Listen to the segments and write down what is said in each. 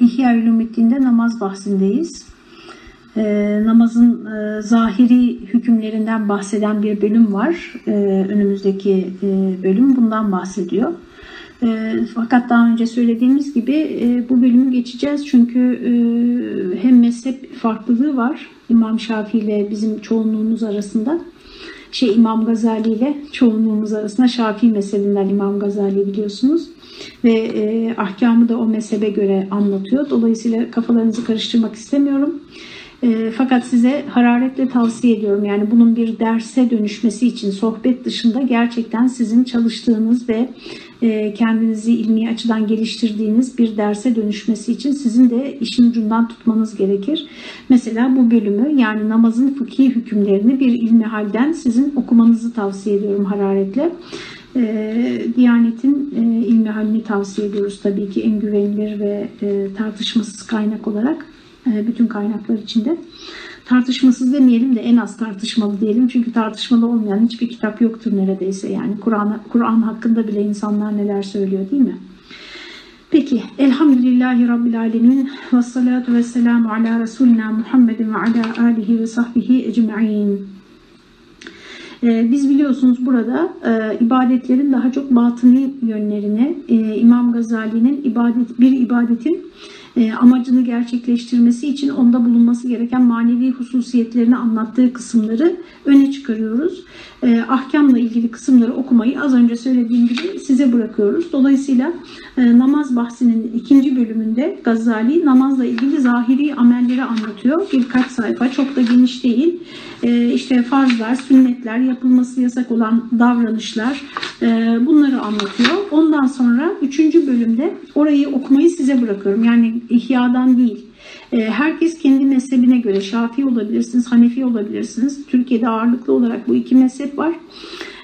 İhya Ülümüddin'de namaz bahsindeyiz. Ee, namazın e, zahiri hükümlerinden bahseden bir bölüm var. Ee, önümüzdeki e, bölüm bundan bahsediyor. Ee, fakat daha önce söylediğimiz gibi e, bu bölümü geçeceğiz çünkü e, hem mezhep farklılığı var İmam Şafii ile bizim çoğunluğumuz arasında şey İmam Gazali ile çoğunluğumuz arasında Şafii mezhebinden İmam Gazali biliyorsunuz ve e, ahkamı da o mezhebe göre anlatıyor. Dolayısıyla kafalarınızı karıştırmak istemiyorum. E, fakat size hararetle tavsiye ediyorum. Yani bunun bir derse dönüşmesi için sohbet dışında gerçekten sizin çalıştığınız ve e, kendinizi ilmi açıdan geliştirdiğiniz bir derse dönüşmesi için sizin de işin ucundan tutmanız gerekir. Mesela bu bölümü yani namazın fıkhi hükümlerini bir ilmi halden sizin okumanızı tavsiye ediyorum hararetle. E, Diyanet'in e, ilmi halini tavsiye ediyoruz tabii ki en güvenilir ve e, tartışmasız kaynak olarak bütün kaynaklar içinde. Tartışmasız demeyelim de en az tartışmalı diyelim. Çünkü tartışmalı olmayan hiçbir kitap yoktur neredeyse. Yani Kur'an Kur'an hakkında bile insanlar neler söylüyor değil mi? Peki, Elhamdülillahi Rabbil Alemin ve salatu ve selamu ala Resulina Muhammedin ve ala alihi ve sahbihi ecma'in. Ee, biz biliyorsunuz burada e, ibadetlerin daha çok batıni yönlerini e, İmam Gazali'nin ibadet bir ibadetin e, amacını gerçekleştirmesi için onda bulunması gereken manevi hususiyetlerini anlattığı kısımları öne çıkarıyoruz. E, ahkamla ilgili kısımları okumayı az önce söylediğim gibi size bırakıyoruz. Dolayısıyla e, namaz bahsinin ikinci bölümünde Gazali namazla ilgili zahiri amelleri anlatıyor. Birkaç sayfa çok da geniş değil. İşte farzlar, sünnetler, yapılması yasak olan davranışlar bunları anlatıyor. Ondan sonra üçüncü bölümde orayı okumayı size bırakıyorum. Yani ihyadan değil. Ee, herkes kendi mezhebine göre Şafii olabilirsiniz, Hanefi olabilirsiniz. Türkiye'de ağırlıklı olarak bu iki mezhep var.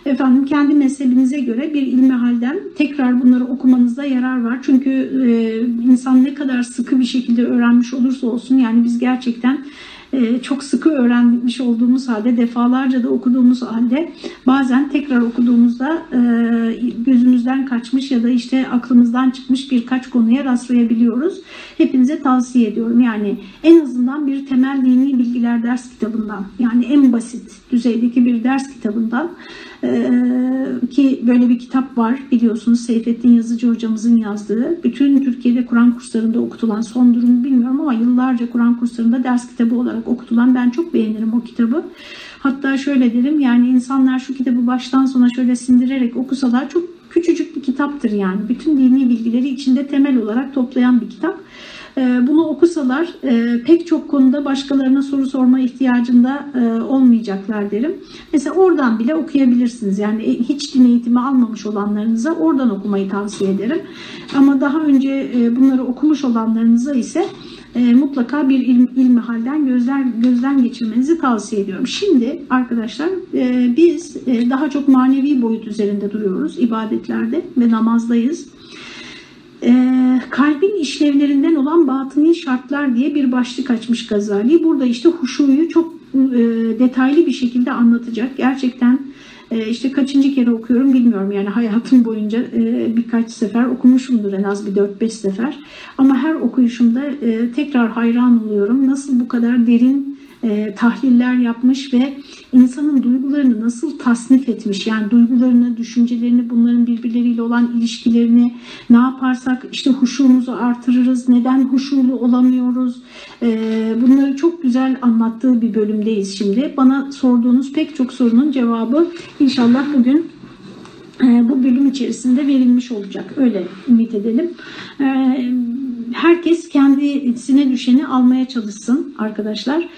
Efendim kendi mezhebinize göre bir ilmi halden tekrar bunları okumanızda yarar var. Çünkü e, insan ne kadar sıkı bir şekilde öğrenmiş olursa olsun yani biz gerçekten çok sıkı öğrenmiş olduğumuz halde defalarca da okuduğumuz halde bazen tekrar okuduğumuzda e, gözümüzden kaçmış ya da işte aklımızdan çıkmış birkaç konuya rastlayabiliyoruz. Hepinize tavsiye ediyorum. Yani en azından bir temel dini bilgiler ders kitabından yani en basit düzeydeki bir ders kitabından ee, ki böyle bir kitap var biliyorsunuz Seyfettin Yazıcı hocamızın yazdığı. Bütün Türkiye'de Kur'an kurslarında okutulan son durumu bilmiyorum ama yıllarca Kur'an kurslarında ders kitabı olarak okutulan ben çok beğenirim o kitabı. Hatta şöyle derim yani insanlar şu kitabı baştan sona şöyle sindirerek okusalar çok küçücük bir kitaptır yani. Bütün dini bilgileri içinde temel olarak toplayan bir kitap. Ee, bunu okusalar e, pek çok konuda başkalarına soru sorma ihtiyacında e, olmayacaklar derim. Mesela oradan bile okuyabilirsiniz. Yani e, hiç din eğitimi almamış olanlarınıza oradan okumayı tavsiye ederim. Ama daha önce bunları okumuş olanlarınıza ise mutlaka bir ilmi, halden gözler, gözden geçirmenizi tavsiye ediyorum. Şimdi arkadaşlar biz daha çok manevi boyut üzerinde duruyoruz ibadetlerde ve namazdayız e, kalbin işlevlerinden olan batıni şartlar diye bir başlık açmış Gazali. Burada işte huşuyu çok e, detaylı bir şekilde anlatacak. Gerçekten e, işte kaçıncı kere okuyorum bilmiyorum yani hayatım boyunca e, birkaç sefer okumuşumdur en az bir 4-5 sefer. Ama her okuyuşumda e, tekrar hayran oluyorum. Nasıl bu kadar derin e, tahliller yapmış ve insanın duygularını nasıl tasnif etmiş yani duygularını, düşüncelerini, bunların birbirleriyle olan ilişkilerini ne yaparsak işte huşumuzu artırırız, neden huşulu olamıyoruz e, bunları çok güzel anlattığı bir bölümdeyiz şimdi. Bana sorduğunuz pek çok sorunun cevabı inşallah bugün e, bu bölüm içerisinde verilmiş olacak. Öyle ümit edelim. E, herkes kendisine düşeni almaya çalışsın arkadaşlar.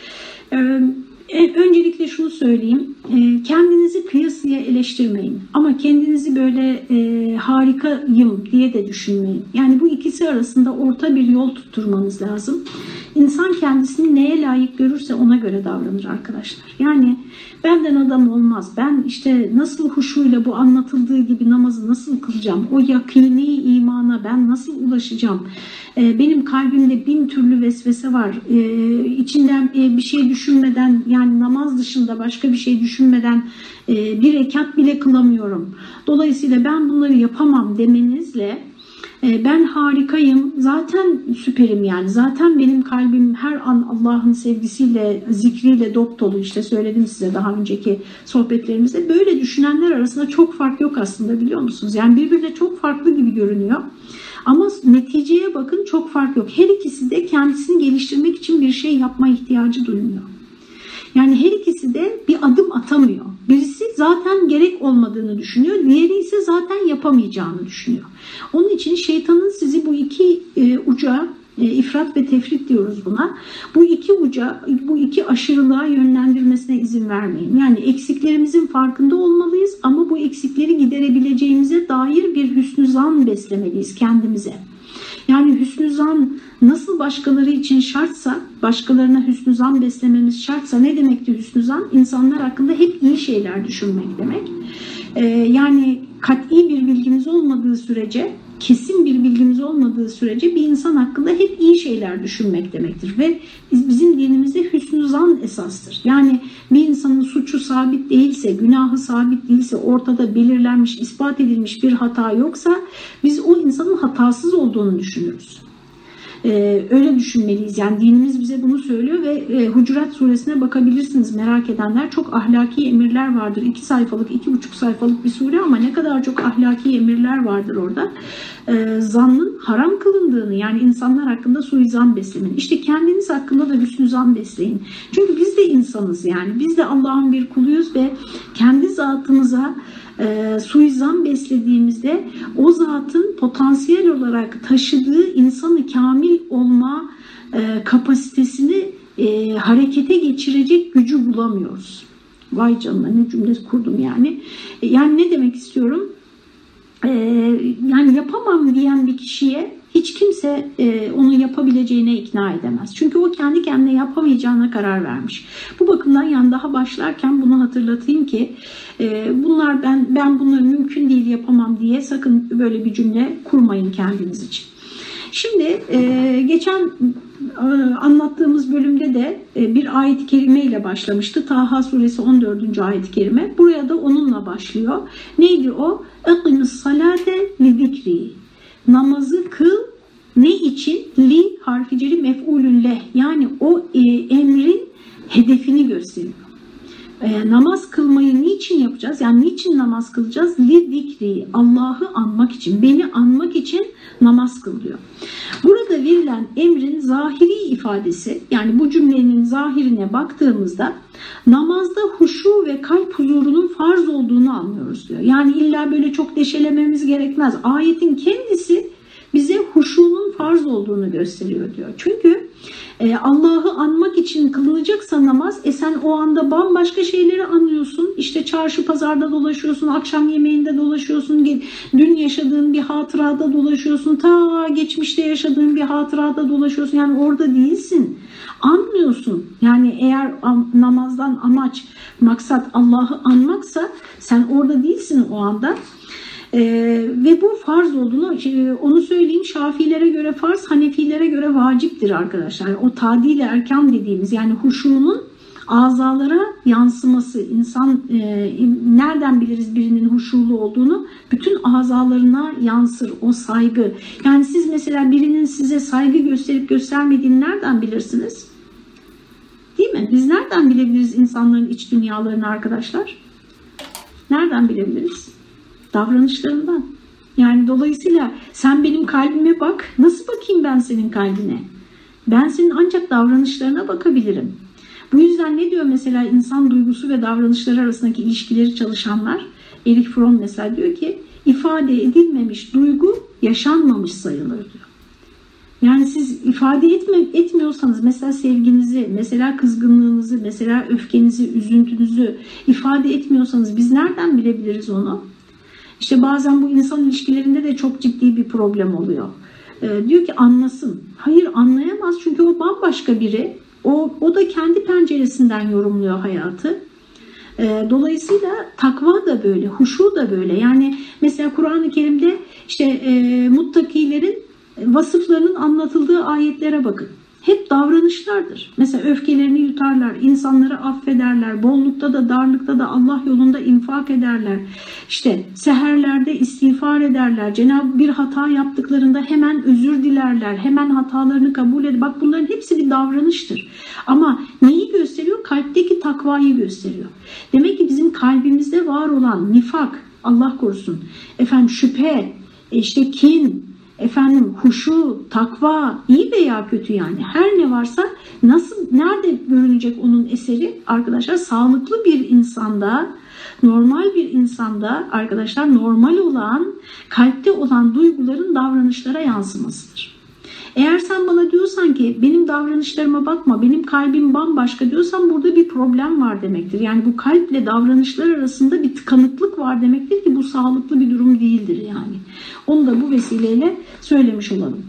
Ee, öncelikle şunu söyleyeyim. Ee, kendinizi kıyasıya eleştirmeyin. Ama kendinizi böyle e, harikayım diye de düşünmeyin. Yani bu ikisi arasında orta bir yol tutturmanız lazım. İnsan kendisini neye layık görürse ona göre davranır arkadaşlar. Yani benden adam olmaz. Ben işte nasıl huşuyla bu anlatıldığı gibi namazı nasıl kılacağım? O yakini imana ben nasıl ulaşacağım? Ee, benim kalbimde bin türlü vesvese var. Ee, içinden e, bir şey düşünmeden yani namaz dışında başka bir şey düşünmeden e, bir rekat bile kılamıyorum. Dolayısıyla ben bunları yapamam demenizle e, ben harikayım, zaten süperim yani, zaten benim kalbim her an Allah'ın sevgisiyle, zikriyle dop dolu işte söyledim size daha önceki sohbetlerimizde. Böyle düşünenler arasında çok fark yok aslında biliyor musunuz? Yani birbirine çok farklı gibi görünüyor. Ama neticeye bakın çok fark yok. Her ikisi de kendisini geliştirmek için bir şey yapma ihtiyacı duymuyor. Yani her ikisi de bir adım atamıyor. Birisi zaten gerek olmadığını düşünüyor. Diğeri ise zaten yapamayacağını düşünüyor. Onun için şeytanın sizi bu iki e, uca e, ifrat ve tefrit diyoruz buna. Bu iki uca, bu iki aşırılığa yönlendirmesine izin vermeyin. Yani eksiklerimizin farkında olmalıyız ama bu eksikleri giderebileceğimize dair bir hüsnü zan beslemeliyiz kendimize. Yani hüsnü zan nasıl başkaları için şartsa, başkalarına hüsnü zan beslememiz şartsa ne demekti hüsnü zan? İnsanlar hakkında hep iyi şeyler düşünmek demek. Ee, yani kat'i bir bilgimiz olmadığı sürece kesin bir bilgimiz olmadığı sürece bir insan hakkında hep iyi şeyler düşünmek demektir. Ve bizim dinimizde hüsnü zan esastır. Yani bir insanın suçu sabit değilse, günahı sabit değilse, ortada belirlenmiş, ispat edilmiş bir hata yoksa biz o insanın hatasız olduğunu düşünürüz. Ee, öyle düşünmeliyiz. Yani dinimiz bize bunu söylüyor ve e, Hucurat suresine bakabilirsiniz merak edenler. Çok ahlaki emirler vardır. iki sayfalık, iki buçuk sayfalık bir sure ama ne kadar çok ahlaki emirler vardır orada. Ee, zannın haram kılındığını yani insanlar hakkında suizan beslemenin. İşte kendiniz hakkında da hüsnü zan besleyin. Çünkü biz de insanız yani. Biz de Allah'ın bir kuluyuz ve kendi zatımıza e, suizan beslediğimizde o zatın potansiyel olarak taşıdığı insanı kamil olma e, kapasitesini e, harekete geçirecek gücü bulamıyoruz. Vay canına ne cümle kurdum yani. E, yani ne demek istiyorum? E, yani yapamam diyen bir kişiye hiç kimse e, onu yapabileceğine ikna edemez. Çünkü o kendi kendine yapamayacağına karar vermiş. Bu bakımdan yani daha başlarken bunu hatırlatayım ki bunlar ben ben bunu mümkün değil yapamam diye sakın böyle bir cümle kurmayın kendiniz için. Şimdi e, geçen e, anlattığımız bölümde de e, bir ayet-i kerime ile başlamıştı. Taha suresi 14. ayet-i kerime. Buraya da onunla başlıyor. Neydi o? اَقِمِ salate li zikri namazı kıl ne için? Li harficeli mef'ulün leh. Yani o e, emrin hedefini gösteriyor. E, namaz kılmayı niçin yapacağız? Yani niçin namaz kılacağız? Li dikri. Allah'ı anmak için, beni anmak için namaz kılıyor. Burada verilen emrin zahiri ifadesi, yani bu cümlenin zahirine baktığımızda namazda huşu ve kalp huzurunun farz olduğunu anlıyoruz diyor. Yani illa böyle çok deşelememiz gerekmez. Ayetin kendisi bize huşunun farz olduğunu gösteriyor diyor. Çünkü e, Allah'ı anmak için kılınacaksa namaz e sen o anda bambaşka şeyleri anlıyorsun. İşte çarşı pazarda dolaşıyorsun, akşam yemeğinde dolaşıyorsun, dün yaşadığın bir hatırada dolaşıyorsun, ta geçmişte yaşadığın bir hatırada dolaşıyorsun. Yani orada değilsin. Anlıyorsun. Yani eğer namazdan amaç, maksat Allah'ı anmaksa sen orada değilsin o anda. Ee, ve bu farz olduğunu şey, onu söyleyeyim Şafilere göre farz Hanefilere göre vaciptir arkadaşlar. O tadil erkan dediğimiz yani huşunun azalara yansıması insan e, nereden biliriz birinin huşulu olduğunu? Bütün azalarına yansır o saygı. Yani siz mesela birinin size saygı gösterip göstermediğini nereden bilirsiniz? Değil mi? Biz nereden bilebiliriz insanların iç dünyalarını arkadaşlar? Nereden bilebiliriz davranışlarından. Yani dolayısıyla sen benim kalbime bak. Nasıl bakayım ben senin kalbine? Ben senin ancak davranışlarına bakabilirim. Bu yüzden ne diyor mesela insan duygusu ve davranışları arasındaki ilişkileri çalışanlar? Erich Fromm mesela diyor ki ifade edilmemiş duygu yaşanmamış sayılır diyor. Yani siz ifade etme, etmiyorsanız mesela sevginizi, mesela kızgınlığınızı, mesela öfkenizi, üzüntünüzü ifade etmiyorsanız biz nereden bilebiliriz onu? İşte bazen bu insan ilişkilerinde de çok ciddi bir problem oluyor. E, diyor ki anlasın. Hayır anlayamaz çünkü o bambaşka biri. O, o da kendi penceresinden yorumluyor hayatı. E, dolayısıyla takva da böyle, huşu da böyle. Yani mesela Kur'an-ı Kerim'de işte e, muttakilerin vasıflarının anlatıldığı ayetlere bakın. Hep davranışlardır. Mesela öfkelerini yutarlar, insanları affederler, bollukta da darlıkta da Allah yolunda infak ederler. İşte seherlerde istiğfar ederler. Cenab-ı bir hata yaptıklarında hemen özür dilerler, hemen hatalarını kabul eder. Bak bunların hepsi bir davranıştır. Ama neyi gösteriyor? Kalpteki takvayı gösteriyor. Demek ki bizim kalbimizde var olan nifak, Allah korusun, efendim şüphe, işte kin, efendim huşu, takva iyi veya kötü yani her ne varsa nasıl nerede görünecek onun eseri arkadaşlar sağlıklı bir insanda normal bir insanda arkadaşlar normal olan kalpte olan duyguların davranışlara yansımasıdır. Eğer sen bana diyorsan ki benim davranışlarıma bakma, benim kalbim bambaşka diyorsan burada bir problem var demektir. Yani bu kalple davranışlar arasında bir tıkanıklık var demektir ki bu sağlıklı bir durum değildir yani. Onu da bu vesileyle söylemiş olalım.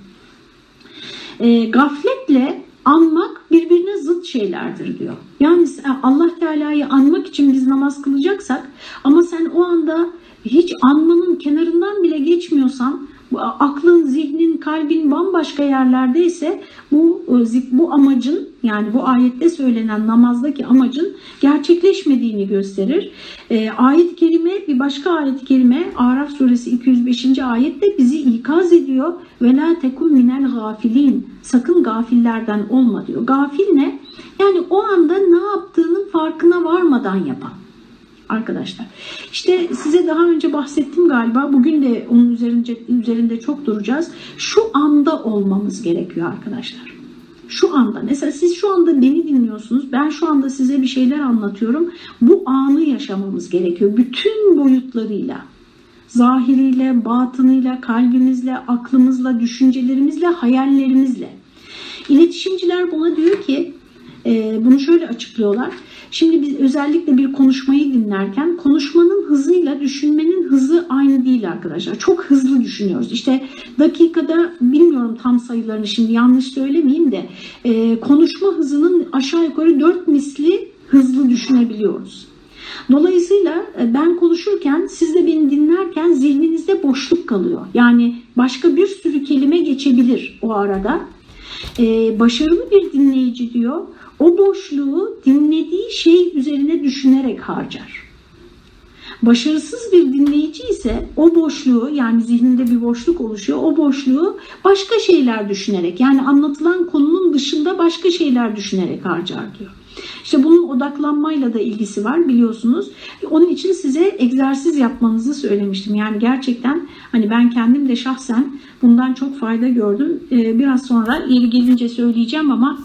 E, gafletle anmak birbirine zıt şeylerdir diyor. Yani Allah Teala'yı anmak için biz namaz kılacaksak ama sen o anda hiç anmanın kenarından bile geçmiyorsan aklın, zihnin, kalbin bambaşka yerlerdeyse bu e, bu amacın yani bu ayette söylenen namazdaki amacın gerçekleşmediğini gösterir. E, ayet-i kerime bir başka ayet-i kerime Araf suresi 205. ayette bizi ikaz ediyor. Ve la tekun minel gafilin. Sakın gafillerden olma diyor. Gafil ne? Yani o anda ne yaptığının farkına varmadan yapan arkadaşlar. İşte size daha önce bahsettim galiba. Bugün de onun üzerinde, üzerinde çok duracağız. Şu anda olmamız gerekiyor arkadaşlar. Şu anda mesela siz şu anda beni dinliyorsunuz. Ben şu anda size bir şeyler anlatıyorum. Bu anı yaşamamız gerekiyor. Bütün boyutlarıyla. Zahiriyle, batınıyla, kalbimizle, aklımızla, düşüncelerimizle, hayallerimizle. İletişimciler buna diyor ki bunu şöyle açıklıyorlar. Şimdi biz özellikle bir konuşmayı dinlerken konuşmanın hızıyla düşünmenin hızı aynı değil arkadaşlar. Çok hızlı düşünüyoruz. İşte dakikada bilmiyorum tam sayılarını şimdi yanlış söylemeyeyim de e, konuşma hızının aşağı yukarı 4 misli hızlı düşünebiliyoruz. Dolayısıyla e, ben konuşurken siz de beni dinlerken zihninizde boşluk kalıyor. Yani başka bir sürü kelime geçebilir o arada. Ee, başarılı bir dinleyici diyor o boşluğu dinlediği şey üzerine düşünerek harcar. Başarısız bir dinleyici ise o boşluğu yani zihninde bir boşluk oluşuyor. O boşluğu başka şeyler düşünerek yani anlatılan konunun dışında başka şeyler düşünerek harcar diyor. İşte bunun odaklanmayla da ilgisi var biliyorsunuz. Onun için size egzersiz yapmanızı söylemiştim. Yani gerçekten hani ben kendim de şahsen bundan çok fayda gördüm. Ee, biraz sonra yeri gelince söyleyeceğim ama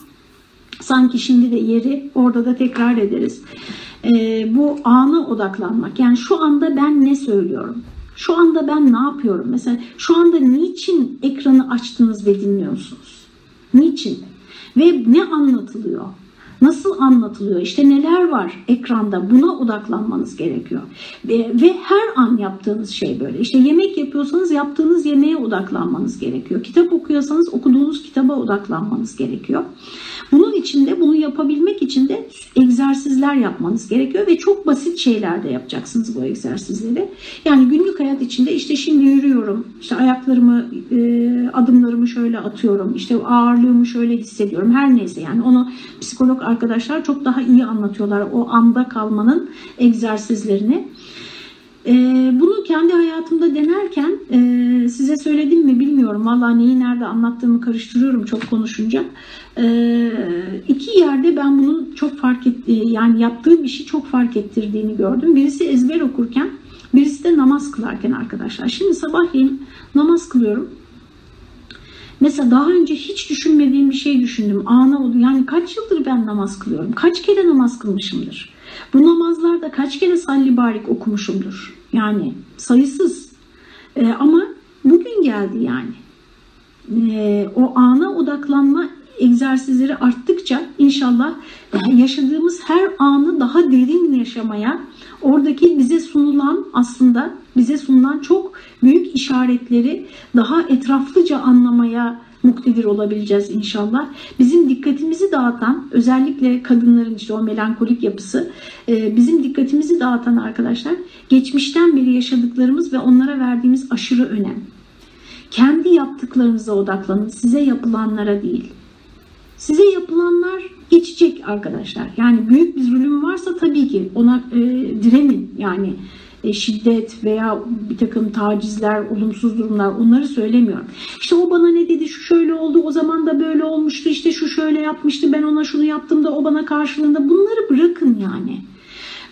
Sanki şimdi de yeri orada da tekrar ederiz. E, bu ana odaklanmak. Yani şu anda ben ne söylüyorum? Şu anda ben ne yapıyorum? Mesela şu anda niçin ekranı açtınız ve dinliyorsunuz? Niçin? Ve ne anlatılıyor? Nasıl anlatılıyor? İşte neler var ekranda? Buna odaklanmanız gerekiyor. Ve, ve her an yaptığınız şey böyle. İşte yemek yapıyorsanız yaptığınız yemeğe odaklanmanız gerekiyor. Kitap okuyorsanız okuduğunuz kitaba odaklanmanız gerekiyor. Bunun için de bunu yapabilmek için de egzersizler yapmanız gerekiyor ve çok basit şeyler de yapacaksınız bu egzersizleri. Yani günlük hayat içinde işte şimdi yürüyorum, işte ayaklarımı, e, adımlarımı şöyle atıyorum, işte ağırlığımı şöyle hissediyorum. Her neyse yani onu psikolog arkadaşlar çok daha iyi anlatıyorlar o anda kalmanın egzersizlerini. Ee, bunu kendi hayatımda denerken e, size söyledim mi bilmiyorum. Valla neyi nerede anlattığımı karıştırıyorum çok konuşunca. Ee, iki yerde ben bunun çok fark etti, yani yaptığı bir şey çok fark ettirdiğini gördüm. Birisi ezber okurken, birisi de namaz kılarken arkadaşlar. Şimdi sabahleyin namaz kılıyorum. Mesela daha önce hiç düşünmediğim bir şey düşündüm. Ana oldu. Yani kaç yıldır ben namaz kılıyorum? Kaç kere namaz kılmışımdır? Bu namazlarda kaç kere salli barik okumuşumdur? Yani sayısız. Ee, ama bugün geldi yani. Ee, o ana odaklanma egzersizleri arttıkça inşallah e, yaşadığımız her anı daha derin yaşamaya, oradaki bize sunulan aslında bize sunulan çok büyük işaretleri daha etraflıca anlamaya muktedir olabileceğiz inşallah. Bizim dikkatimizi dağıtan özellikle kadınların işte o melankolik yapısı e, bizim dikkatimizi dağıtan arkadaşlar geçmişten beri yaşadıklarımız ve onlara verdiğimiz aşırı önem. Kendi yaptıklarınıza odaklanın size yapılanlara değil. Size yapılanlar geçecek arkadaşlar. Yani büyük bir zulüm varsa tabii ki ona e, direnin. Yani e, şiddet veya bir takım tacizler, olumsuz durumlar onları söylemiyorum. İşte o bana ne dedi, şu şöyle oldu, o zaman da böyle olmuştu, işte şu şöyle yapmıştı, ben ona şunu yaptım da o bana karşılığında bunları bırakın yani.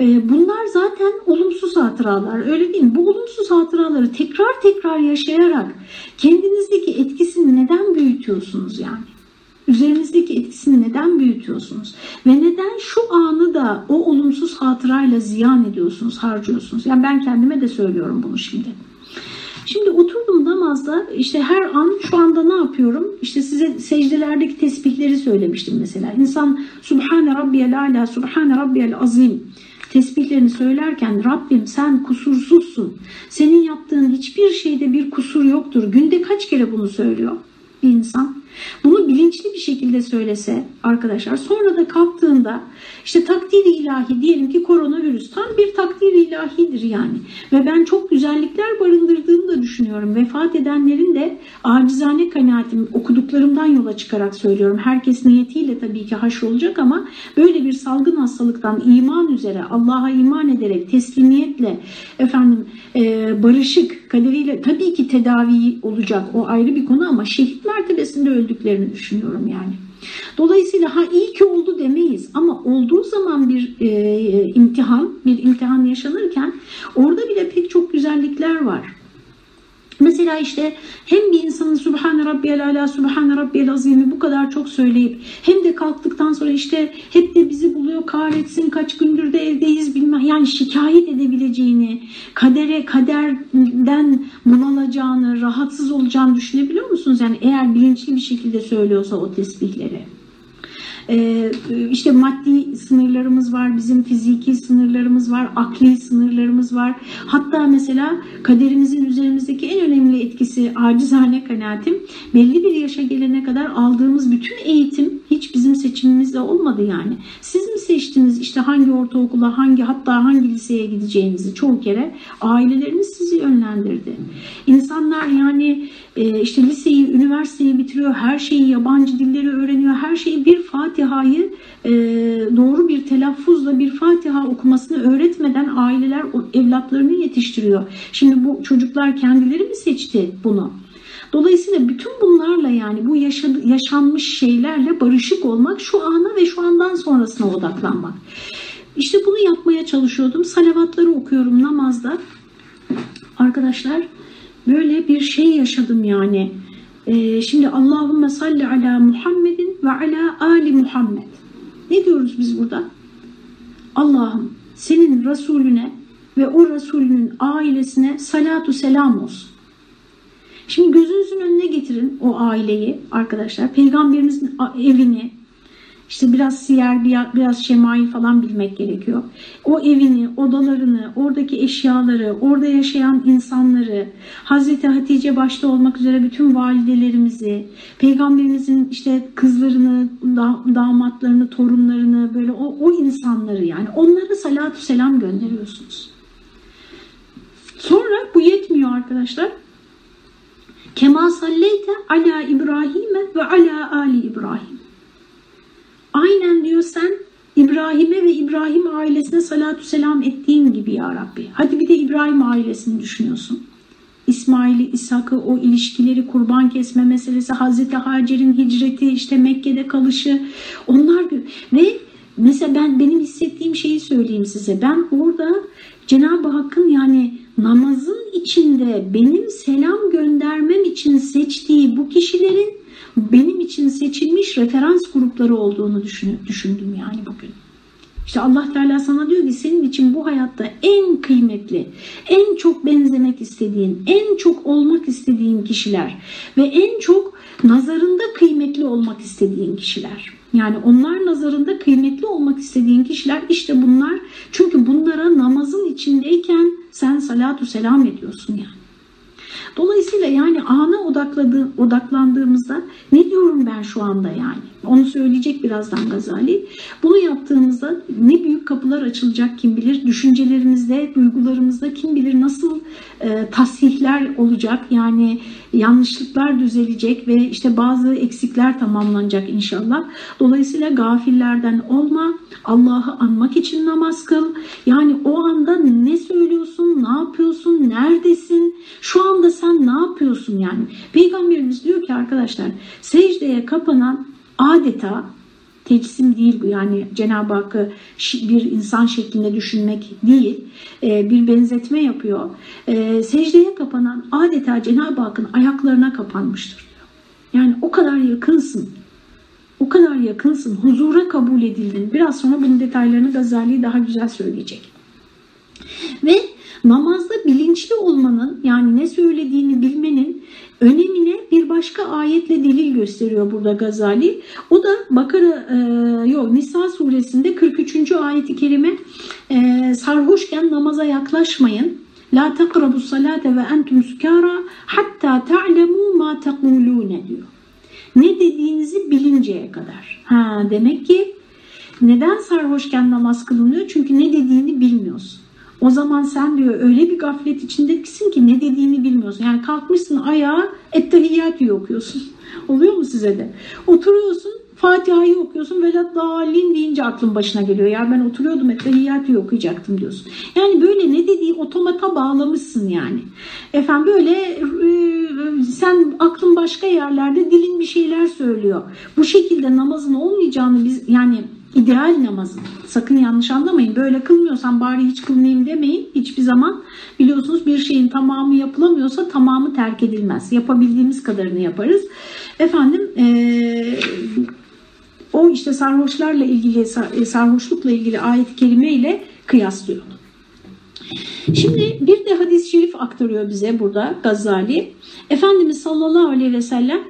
E, bunlar zaten olumsuz hatıralar öyle değil mi? Bu olumsuz hatıraları tekrar tekrar yaşayarak kendinizdeki etkisini neden büyütüyorsunuz yani? Üzerinizdeki etkisini neden büyütüyorsunuz? Ve neden şu anı da o olumsuz hatırayla ziyan ediyorsunuz, harcıyorsunuz? Yani ben kendime de söylüyorum bunu şimdi. Şimdi oturdum namazda işte her an şu anda ne yapıyorum? İşte size secdelerdeki tesbihleri söylemiştim mesela. İnsan Subhane Rabbiyel Ala, Subhane Rabbiyel Azim tesbihlerini söylerken Rabbim sen kusursuzsun. Senin yaptığın hiçbir şeyde bir kusur yoktur. Günde kaç kere bunu söylüyor bir insan? Bunu bilinçli bir şekilde söylese arkadaşlar sonra da kalktığında işte takdiri ilahi diyelim ki koronavirüs tam bir takdiri ilahidir yani. Ve ben çok güzellikler barındırdığını da düşünüyorum. Vefat edenlerin de acizane kanaatim okuduklarımdan yola çıkarak söylüyorum. Herkes niyetiyle tabii ki haş olacak ama böyle bir salgın hastalıktan iman üzere Allah'a iman ederek teslimiyetle efendim e, barışık kaderiyle tabii ki tedavi olacak o ayrı bir konu ama şehit mertebesinde öldüklerini düşünüyorum yani. Dolayısıyla ha iyi ki oldu demeyiz ama olduğu zaman bir e, imtihan, bir imtihan yaşanırken orada bile pek çok güzellikler var. Mesela işte hem bir insanın Subhane Rabbiyel Ala, Subhane Rabbiyel Azim'i bu kadar çok söyleyip hem de kalktıktan sonra işte hep de bizi buluyor kahretsin kaç gündür de evdeyiz bilmem yani şikayet edebileceğini, kadere kaderden bunalacağını, rahatsız olacağını düşünebiliyor musunuz? Yani eğer bilinçli bir şekilde söylüyorsa o tesbihleri. Ee, işte maddi sınırlarımız var, bizim fiziki sınırlarımız var, akli sınırlarımız var. Hatta mesela kaderimizin üzerimizdeki en önemli etkisi acizane kanaatim belli bir yaşa gelene kadar aldığımız bütün eğitim hiç bizim seçimimizde olmadı yani. Siz mi seçtiniz işte hangi ortaokula, hangi hatta hangi liseye gideceğinizi çoğu kere aileleriniz sizi yönlendirdi. İnsanlar yani e, işte liseyi, üniversiteyi bitiriyor, her şeyi yabancı dilleri öğreniyor, her şeyi bir Fatiha'yı e, doğru bir telaffuzla bir Fatiha okumasını öğretmeden aileler evlatlarını yetiştiriyor. Şimdi bu çocuklar kendileri mi seçti bunu? Dolayısıyla bütün bunlarla yani bu yaşanmış şeylerle barışık olmak, şu ana ve şu andan sonrasına odaklanmak. İşte bunu yapmaya çalışıyordum. Salavatları okuyorum namazda. Arkadaşlar böyle bir şey yaşadım yani. Ee, şimdi Allahümme salli ala Muhammedin ve ala ali Muhammed. Ne diyoruz biz burada? Allah'ım senin Resulüne ve o Resulünün ailesine salatu selam olsun. Şimdi gözünüzün önüne getirin o aileyi arkadaşlar. Peygamberimizin evini, işte biraz siyer, biraz şemail falan bilmek gerekiyor. O evini, odalarını, oradaki eşyaları, orada yaşayan insanları, Hazreti Hatice başta olmak üzere bütün validelerimizi, peygamberimizin işte kızlarını, damatlarını, torunlarını, böyle o, o insanları yani onlara salatu selam gönderiyorsunuz. Sonra bu yetmiyor arkadaşlar. Kema salleyte ala İbrahim'e ve ala ali İbrahim. Aynen diyor sen İbrahim'e ve İbrahim ailesine salatü selam ettiğin gibi ya Rabbi. Hadi bir de İbrahim ailesini düşünüyorsun. İsmail'i, İshak'ı, o ilişkileri, kurban kesme meselesi, Hazreti Hacer'in hicreti, işte Mekke'de kalışı, onlar ve mesela ben benim hissettiğim şeyi söyleyeyim size. Ben orada Cenab-ı Hakk'ın yani namazın içinde benim selam göndermem için seçtiği bu kişilerin benim için seçilmiş referans grupları olduğunu düşündüm yani bugün. İşte Allah Teala sana diyor ki senin için bu hayatta en kıymetli, en çok benzemek istediğin, en çok olmak istediğin kişiler ve en çok nazarında kıymetli olmak istediğin kişiler. Yani onlar nazarında kıymetli olmak istediğin kişiler işte bunlar. Çünkü bunlara namazın içindeyken sen salatu selam ediyorsun yani. Dolayısıyla yani ana odakladığı, odaklandığımızda ne diyorum ben şu anda yani? Onu söyleyecek birazdan Gazali. Bunu yaptığımızda ne büyük kapılar açılacak kim bilir. Düşüncelerimizde, duygularımızda kim bilir nasıl e, tasihler olacak. Yani yanlışlıklar düzelecek ve işte bazı eksikler tamamlanacak inşallah. Dolayısıyla gafillerden olma, Allah'ı anmak için namaz kıl. Yani o anda ne söylüyorsun, ne yapıyorsun, neredesin, şu anda sen ne yapıyorsun yani. Peygamberimiz diyor ki arkadaşlar secdeye kapanan adeta tecsim değil bu yani Cenab-ı Hakk'ı bir insan şeklinde düşünmek değil e, bir benzetme yapıyor. E, secdeye kapanan adeta Cenab-ı Hakk'ın ayaklarına kapanmıştır. Yani o kadar yakınsın. O kadar yakınsın. Huzura kabul edildin. Biraz sonra bunun detaylarını Gazali daha güzel söyleyecek. Ve namazda bilinçli olmanın yani ne söylediğini bilmenin önemine bir başka ayetle delil gösteriyor burada Gazali. O da Bakara e, yok Nisa suresinde 43. ayeti kerime e, sarhoşken namaza yaklaşmayın. La takrabu salate ve entum sukara hatta ta'lemu ma tekulune diyor. Ne dediğinizi bilinceye kadar. Ha demek ki neden sarhoşken namaz kılınıyor? Çünkü ne dediğini bilmiyorsun. O zaman sen diyor öyle bir gaflet içindesin ki ne dediğini bilmiyorsun. Yani kalkmışsın ayağa ettehiyyatü okuyorsun. Oluyor mu size de? Oturuyorsun Fatiha'yı okuyorsun velat dalin deyince aklın başına geliyor. Ya ben oturuyordum ettehiyyatü okuyacaktım diyorsun. Yani böyle ne dediği otomata bağlamışsın yani. Efendim böyle e, sen aklın başka yerlerde dilin bir şeyler söylüyor. Bu şekilde namazın olmayacağını biz yani ideal namazın. Sakın yanlış anlamayın. Böyle kılmıyorsan bari hiç kılmayayım demeyin. Hiçbir zaman biliyorsunuz bir şeyin tamamı yapılamıyorsa tamamı terk edilmez. Yapabildiğimiz kadarını yaparız. Efendim ee, o işte sarhoşlarla ilgili sarhoşlukla ilgili ayet-i kerime ile kıyaslıyor. Şimdi bir de hadis-i şerif aktarıyor bize burada Gazali. Efendimiz sallallahu aleyhi ve sellem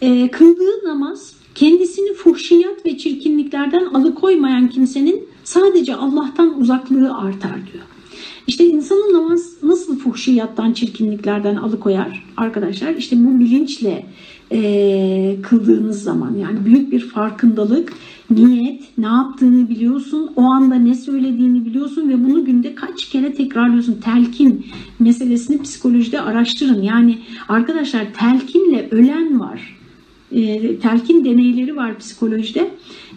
e, kıldığı namaz kendisini fuhşiyat ve çirkinliklerden alıkoymayan kimsenin sadece Allah'tan uzaklığı artar diyor. İşte insanın namaz nasıl fuhşiyattan, çirkinliklerden alıkoyar arkadaşlar? İşte bu bilinçle e, kıldığınız zaman yani büyük bir farkındalık, niyet, ne yaptığını biliyorsun, o anda ne söylediğini biliyorsun ve bunu günde kaç kere tekrarlıyorsun. Telkin meselesini psikolojide araştırın. Yani arkadaşlar telkinle ölen var e, telkin deneyleri var psikolojide.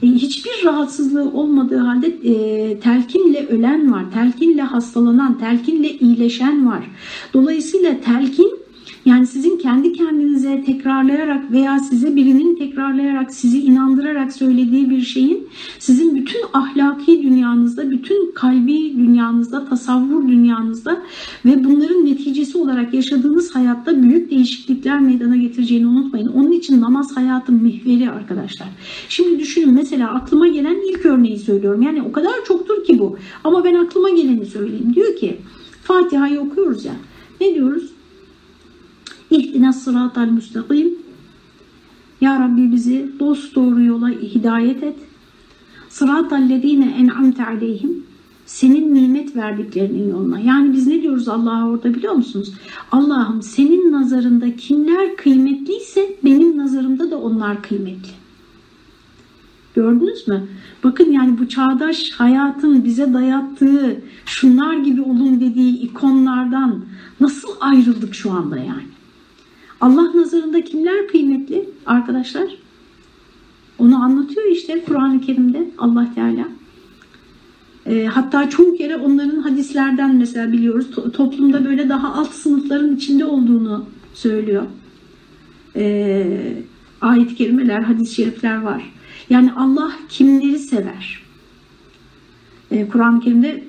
E, hiçbir rahatsızlığı olmadığı halde e, telkinle ölen var, telkinle hastalanan, telkinle iyileşen var. Dolayısıyla telkin yani sizin kendi kendinize tekrarlayarak veya size birinin tekrarlayarak sizi inandırarak söylediği bir şeyin sizin bütün ahlaki dünyanızda, bütün kalbi dünyanızda, tasavvur dünyanızda ve bunların neticesi olarak yaşadığınız hayatta büyük değişiklikler meydana getireceğini unutmayın. Onun için namaz hayatın mihveri arkadaşlar. Şimdi düşünün mesela aklıma gelen ilk örneği söylüyorum. Yani o kadar çoktur ki bu. Ama ben aklıma geleni söyleyeyim. Diyor ki Fatiha'yı okuyoruz ya. Ne diyoruz? İhdina sıratal müstakim. Ya Rabbi bizi dost doğru yola hidayet et. Sıratal lezine en'amte aleyhim. Senin nimet verdiklerinin yoluna. Yani biz ne diyoruz Allah'a orada biliyor musunuz? Allah'ım senin nazarında kimler kıymetliyse benim nazarımda da onlar kıymetli. Gördünüz mü? Bakın yani bu çağdaş hayatın bize dayattığı şunlar gibi olun dediği ikonlardan nasıl ayrıldık şu anda yani? Allah nazarında kimler kıymetli arkadaşlar? Onu anlatıyor işte Kur'an-ı Kerim'de Allah Teala. E, hatta çoğu kere onların hadislerden mesela biliyoruz to toplumda böyle daha alt sınıfların içinde olduğunu söylüyor. E, ayet-i kerimeler, hadis-i şerifler var. Yani Allah kimleri sever? E, Kur'an-ı Kerim'de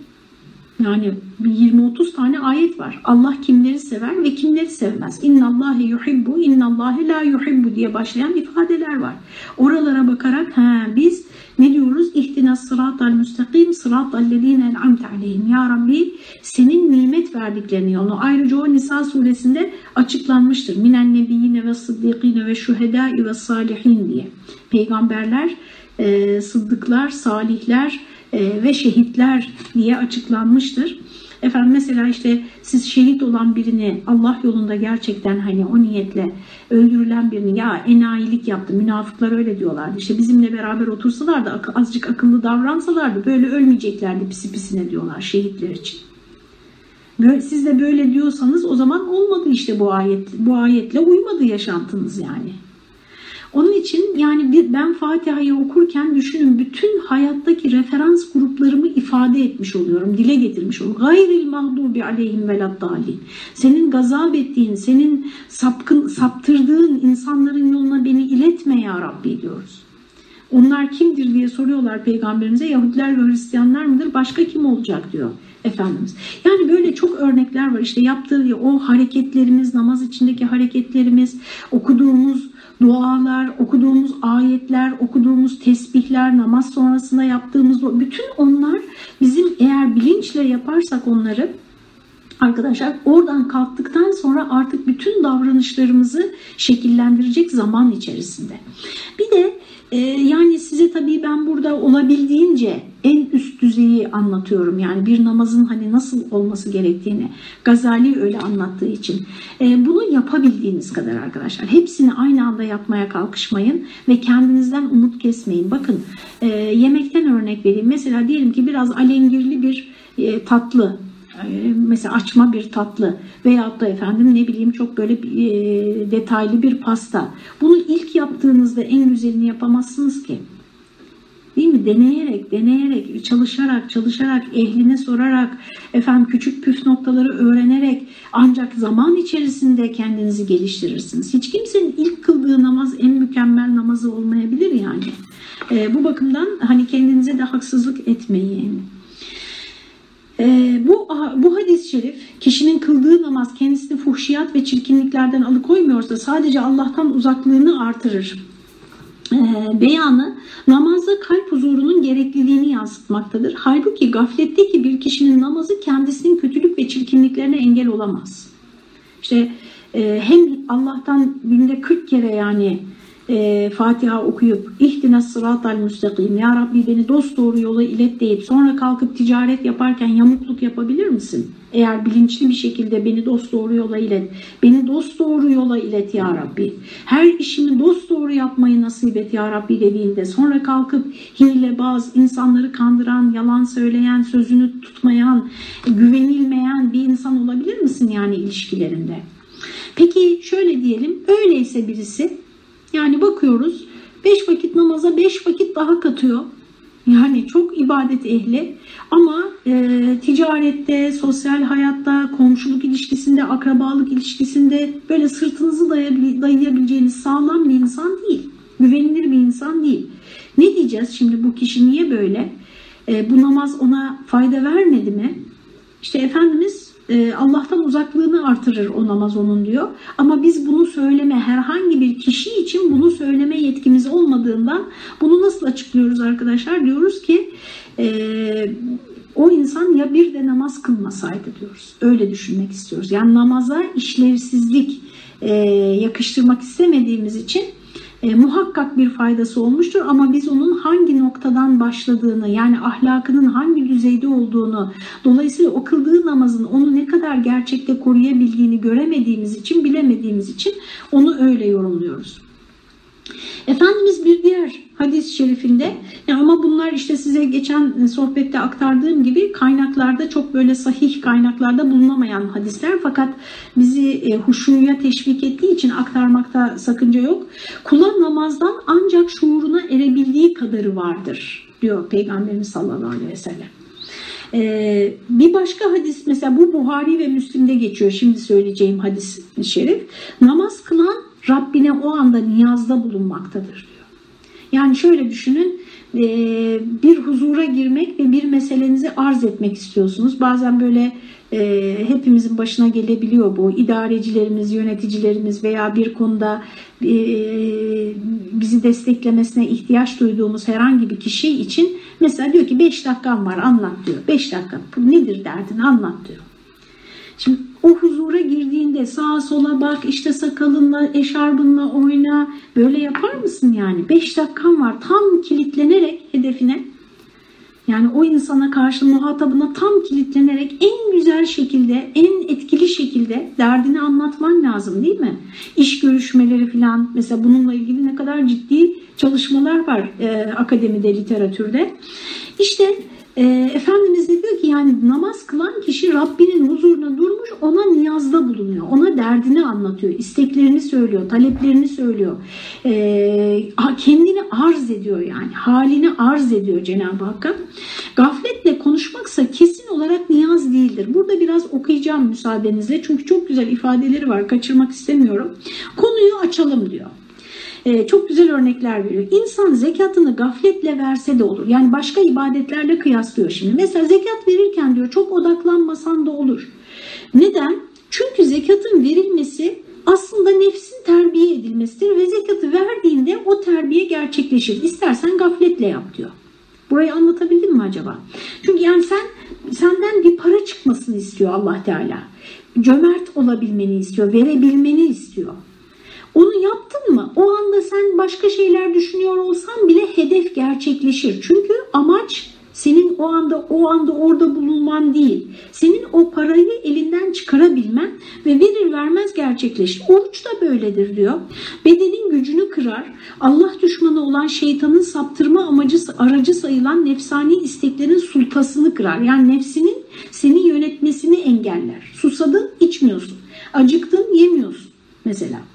yani 20-30 tane ayet var. Allah kimleri sever ve kimleri sevmez. İnnallâhe yuhibbu, innallâhe la yuhibbu diye başlayan ifadeler var. Oralara bakarak ha, biz ne diyoruz? İhtinas sıratal müstakim sıratal lezine en'amte aleyhim. Ya Rabbi senin nimet verdiklerini yolunu. Ayrıca o Nisa suresinde açıklanmıştır. Minen nebiyyine ve sıddikine ve şühedai ve salihin diye. Peygamberler, e, sıddıklar, salihler, e, ve şehitler diye açıklanmıştır. Efendim mesela işte siz şehit olan birini Allah yolunda gerçekten hani o niyetle öldürülen birini ya enayilik yaptı münafıklar öyle diyorlardı. İşte bizimle beraber otursalar da azıcık akıllı davransalardı böyle ölmeyeceklerdi pisi pisine diyorlar şehitler için. Siz de böyle diyorsanız o zaman olmadı işte bu ayet. Bu ayetle uymadı yaşantınız yani. Onun için yani ben Fatiha'yı okurken düşünün bütün hayattaki referans gruplarımı ifade etmiş oluyorum, dile getirmiş oluyorum. Gayril mağdubi aleyhim veladdalin. Senin gazap ettiğin, senin sapkın, saptırdığın insanların yoluna beni iletme ya Rabbi diyoruz. Onlar kimdir diye soruyorlar peygamberimize. Yahudiler ve Hristiyanlar mıdır? Başka kim olacak diyor Efendimiz. Yani böyle çok örnekler var. İşte yaptığı o hareketlerimiz, namaz içindeki hareketlerimiz, okuduğumuz dualar, okuduğumuz ayetler, okuduğumuz tesbihler, namaz sonrasında yaptığımız bütün onlar bizim eğer bilinçle yaparsak onları arkadaşlar oradan kalktıktan sonra artık bütün davranışlarımızı şekillendirecek zaman içerisinde. Bir de e, yani size tabii ben burada olabildiğince en üst düzeyi anlatıyorum. Yani bir namazın hani nasıl olması gerektiğini Gazali öyle anlattığı için. E, bunu yapabildiğiniz kadar arkadaşlar. Hepsini aynı anda yapmaya kalkışmayın ve kendinizden umut kesmeyin. Bakın e, yemekten örnek vereyim. Mesela diyelim ki biraz alengirli bir e, tatlı ee, mesela açma bir tatlı veyahut da efendim ne bileyim çok böyle e, detaylı bir pasta. Bunu ilk yaptığınızda en güzelini yapamazsınız ki. Değil mi? Deneyerek, deneyerek, çalışarak, çalışarak, ehline sorarak, efendim küçük püf noktaları öğrenerek ancak zaman içerisinde kendinizi geliştirirsiniz. Hiç kimsenin ilk kıldığı namaz en mükemmel namazı olmayabilir yani. E, bu bakımdan hani kendinize de haksızlık etmeyin. Ee, bu bu hadis-i şerif kişinin kıldığı namaz kendisini fuhşiyat ve çirkinliklerden alıkoymuyorsa sadece Allah'tan uzaklığını artırır. Ee, beyanı namazda kalp huzurunun gerekliliğini yansıtmaktadır. Halbuki gafletteki bir kişinin namazı kendisinin kötülük ve çirkinliklerine engel olamaz. İşte e, hem Allah'tan günde 40 kere yani e, Fatiha okuyup ihdine sıratal müstakim ya Rabbi beni dost doğru yola ilet deyip sonra kalkıp ticaret yaparken yamukluk yapabilir misin? Eğer bilinçli bir şekilde beni dost doğru yola ilet. Beni dost doğru yola ilet ya Rabbi. Her işimi dost doğru yapmayı nasip et ya Rabbi dediğinde sonra kalkıp hilebaz, insanları kandıran, yalan söyleyen, sözünü tutmayan, güvenilmeyen bir insan olabilir misin yani ilişkilerinde? Peki şöyle diyelim öyleyse birisi yani bakıyoruz 5 vakit namaza 5 vakit daha katıyor. Yani çok ibadet ehli ama e, ticarette, sosyal hayatta, komşuluk ilişkisinde, akrabalık ilişkisinde böyle sırtınızı dayayabileceğiniz sağlam bir insan değil. Güvenilir bir insan değil. Ne diyeceğiz şimdi bu kişi niye böyle? E, bu namaz ona fayda vermedi mi? İşte Efendimiz Allah'tan uzaklığını artırır o namaz onun diyor. Ama biz bunu söyleme herhangi bir kişi için bunu söyleme yetkimiz olmadığından bunu nasıl açıklıyoruz arkadaşlar? Diyoruz ki e, o insan ya bir de namaz kılmasaydı diyoruz. Öyle düşünmek istiyoruz. Yani namaza işlevsizlik e, yakıştırmak istemediğimiz için e, muhakkak bir faydası olmuştur ama biz onun hangi noktadan başladığını yani ahlakının hangi düzeyde olduğunu dolayısıyla o kıldığı namazın onu ne kadar gerçekte koruyabildiğini göremediğimiz için bilemediğimiz için onu öyle yorumluyoruz. Efendimiz bir diğer hadis-i şerifinde ya ama bunlar işte size geçen sohbette aktardığım gibi kaynaklarda çok böyle sahih kaynaklarda bulunamayan hadisler fakat bizi e, huşuya teşvik ettiği için aktarmakta sakınca yok. Kula namazdan ancak şuuruna erebildiği kadarı vardır diyor Peygamberimiz sallallahu aleyhi ve sellem. Ee, bir başka hadis mesela bu Buhari ve Müslim'de geçiyor şimdi söyleyeceğim hadis-i şerif. Namaz kılan Rabbine o anda niyazda bulunmaktadır diyor. Yani şöyle düşünün e, bir huzura girmek ve bir meselenizi arz etmek istiyorsunuz. Bazen böyle e, hepimizin başına gelebiliyor bu. İdarecilerimiz, yöneticilerimiz veya bir konuda e, bizi desteklemesine ihtiyaç duyduğumuz herhangi bir kişi için mesela diyor ki 5 dakikam var anlat diyor. 5 dakika nedir derdin anlat diyor. Şimdi o huzura girdiğinde sağa sola bak işte sakalınla eşarbınla oyna böyle yapar mısın yani? Beş dakikan var tam kilitlenerek hedefine yani o insana karşı muhatabına tam kilitlenerek en güzel şekilde, en etkili şekilde derdini anlatman lazım değil mi? İş görüşmeleri falan mesela bununla ilgili ne kadar ciddi çalışmalar var e, akademide, literatürde. İşte e, Efendimiz de diyor ki yani namaz kılan kişi Rabbinin huzuruna durmuş ona niyazda bulunuyor. Ona derdini anlatıyor, isteklerini söylüyor, taleplerini söylüyor. E, kendini arz ediyor yani halini arz ediyor Cenab-ı Hakk'a. Gafletle konuşmaksa kesin olarak niyaz değildir. Burada biraz okuyacağım müsaadenizle çünkü çok güzel ifadeleri var kaçırmak istemiyorum. Konuyu açalım diyor. Ee, çok güzel örnekler veriyor. İnsan zekatını gafletle verse de olur. Yani başka ibadetlerle kıyaslıyor şimdi. Mesela zekat verirken diyor çok odaklanmasan da olur. Neden? Çünkü zekatın verilmesi aslında nefsin terbiye edilmesidir ve zekatı verdiğinde o terbiye gerçekleşir. İstersen gafletle yap diyor. Burayı anlatabildim mi acaba? Çünkü yani sen senden bir para çıkmasını istiyor Allah Teala. Cömert olabilmeni istiyor, verebilmeni istiyor. Onu yaptın mı? O anda sen başka şeyler düşünüyor olsan bile hedef gerçekleşir. Çünkü amaç senin o anda o anda orada bulunman değil. Senin o parayı elinden çıkarabilmen ve verir vermez gerçekleşir. Oruç da böyledir diyor. Bedenin gücünü kırar. Allah düşmanı olan şeytanın saptırma amacı aracı sayılan nefsani isteklerin sultasını kırar. Yani nefsinin seni yönetmesini engeller. Susadın içmiyorsun. Acıktın yemiyorsun mesela.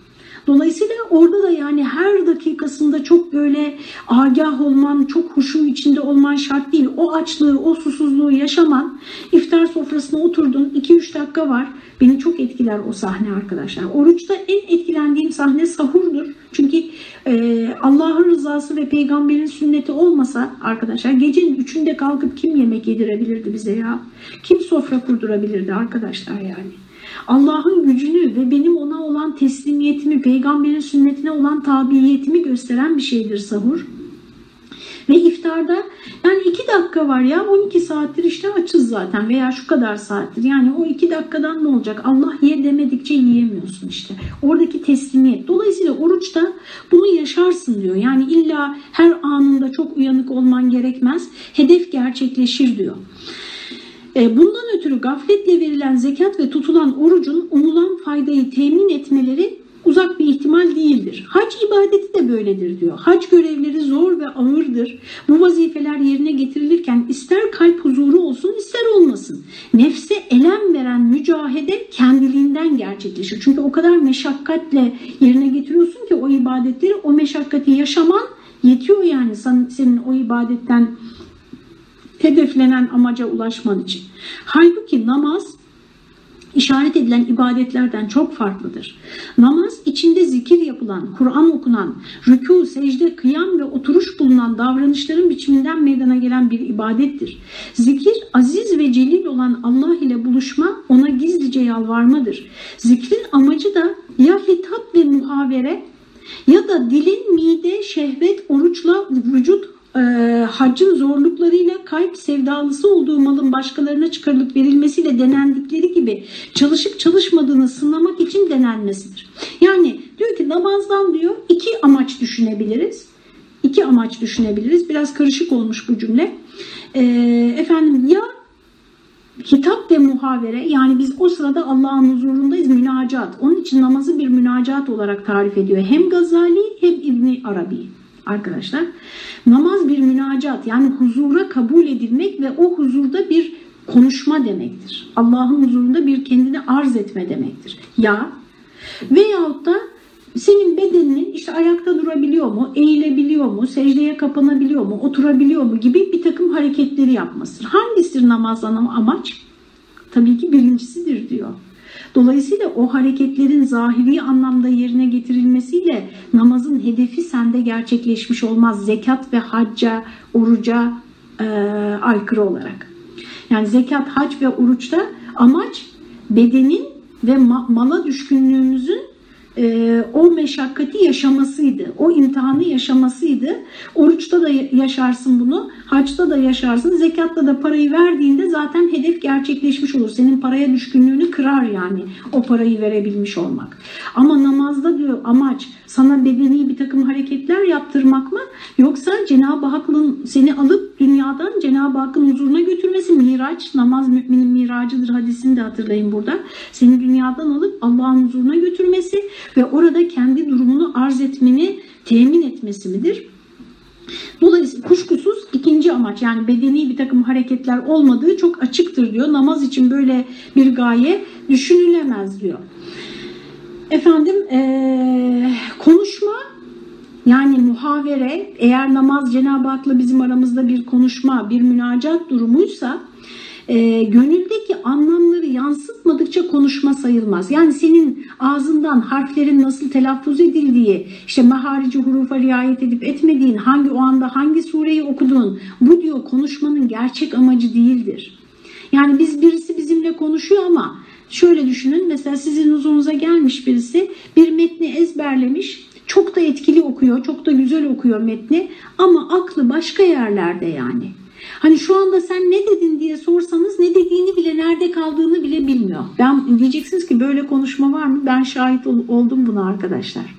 Dolayısıyla orada da yani her dakikasında çok böyle agah olman, çok huşu içinde olman şart değil. O açlığı, o susuzluğu yaşaman, iftar sofrasına oturdun, 2-3 dakika var. Beni çok etkiler o sahne arkadaşlar. Oruçta en etkilendiğim sahne sahurdur. Çünkü e, Allah'ın rızası ve peygamberin sünneti olmasa arkadaşlar gecenin üçünde kalkıp kim yemek yedirebilirdi bize ya? Kim sofra kurdurabilirdi arkadaşlar yani? Allah'ın gücünü ve benim ona olan teslimiyetimi, peygamberin sünnetine olan tabiyetimi gösteren bir şeydir sahur. Ve iftarda yani iki dakika var ya 12 saattir işte açız zaten veya şu kadar saattir. Yani o iki dakikadan ne olacak? Allah ye demedikçe yiyemiyorsun işte. Oradaki teslimiyet. Dolayısıyla oruçta bunu yaşarsın diyor. Yani illa her anında çok uyanık olman gerekmez. Hedef gerçekleşir diyor. E, bundan ötürü gafletle verilen zekat ve tutulan orucun umulan faydayı temin etmeleri uzak bir ihtimal değildir. Hac ibadeti de böyledir diyor. Hac görevleri zor ve ağırdır. Bu vazifeler yerine getirilirken ister kalp huzuru olsun ister olmasın. Nefse elem veren mücahede kendiliğinden gerçekleşir. Çünkü o kadar meşakkatle yerine getiriyorsun ki o ibadetleri o meşakkati yaşaman yetiyor yani senin o ibadetten hedeflenen amaca ulaşman için. Halbuki namaz işaret edilen ibadetlerden çok farklıdır. Namaz içinde zikir yapılan, Kur'an okunan, rükû, secde, kıyam ve oturuş bulunan davranışların biçiminden meydana gelen bir ibadettir. Zikir aziz ve celil olan Allah ile buluşma, ona gizlice yalvarmadır. Zikrin amacı da ya hitap ve muhavere ya da dilin mide, şehvet, oruçla vücut e, haccın zorluklarıyla kalp sevdalısı olduğu malın başkalarına çıkarılıp verilmesiyle denendikleri gibi çalışıp çalışmadığını sınamak için denenmesidir. Yani diyor ki namazdan diyor iki amaç düşünebiliriz. İki amaç düşünebiliriz. Biraz karışık olmuş bu cümle. E, efendim ya hitap ve muhavere yani biz o sırada Allah'ın huzurundayız münacat. Onun için namazı bir münacat olarak tarif ediyor. Hem Gazali hem İbni Arabi arkadaşlar. Namaz bir münacat yani huzura kabul edilmek ve o huzurda bir konuşma demektir. Allah'ın huzurunda bir kendini arz etme demektir. Ya veyahut da senin bedeninin işte ayakta durabiliyor mu, eğilebiliyor mu, secdeye kapanabiliyor mu, oturabiliyor mu gibi bir takım hareketleri yapmasıdır. Hangisidir namazdan amaç? Tabii ki birincisidir diyor. Dolayısıyla o hareketlerin zahiri anlamda yerine getirilmesiyle namazın hedefi sende gerçekleşmiş olmaz. Zekat ve hacca, oruca e, aykırı olarak. Yani zekat, hac ve oruçta amaç bedenin ve mala düşkünlüğümüzün e, o meşakkati yaşamasıydı. O imtihanı yaşamasıydı. Oruçta da yaşarsın bunu, haçta da yaşarsın, zekatta da parayı verdiğinde zaten hedef gerçekleşmiş olur. Senin paraya düşkünlüğünü kırar yani o parayı verebilmiş olmak. Ama namazda diyor amaç sana bedeni bir takım hareketler yaptırmak mı? Yoksa Cenab-ı Hakk'ın seni alıp dünyadan Cenab-ı Hakk'ın huzuruna götürmesi miraç, namaz müminin miracıdır hadisini de hatırlayın burada. Seni dünyadan alıp Allah'ın huzuruna götürmesi ve orada kendi durumunu arz etmeni temin etmesi midir? Dolayısıyla kuşkusuz ikinci amaç yani bedeni bir takım hareketler olmadığı çok açıktır diyor. Namaz için böyle bir gaye düşünülemez diyor. Efendim ee, konuşma yani muhavere eğer namaz Cenab-ı Hak'la bizim aramızda bir konuşma, bir münacat durumuysa e, gönüldeki anlamları yansıtmadıkça konuşma sayılmaz. Yani senin ağzından harflerin nasıl telaffuz edildiği, işte maharici hurufa riayet edip etmediğin, hangi o anda hangi sureyi okuduğun, bu diyor konuşmanın gerçek amacı değildir. Yani biz birisi bizimle konuşuyor ama şöyle düşünün mesela sizin huzurunuza gelmiş birisi bir metni ezberlemiş çok da etkili okuyor, çok da güzel okuyor metni ama aklı başka yerlerde yani. Hani şu anda sen ne dedin diye sorsanız ne dediğini bile nerede kaldığını bile bilmiyor. Ben diyeceksiniz ki böyle konuşma var mı? Ben şahit oldum buna arkadaşlar.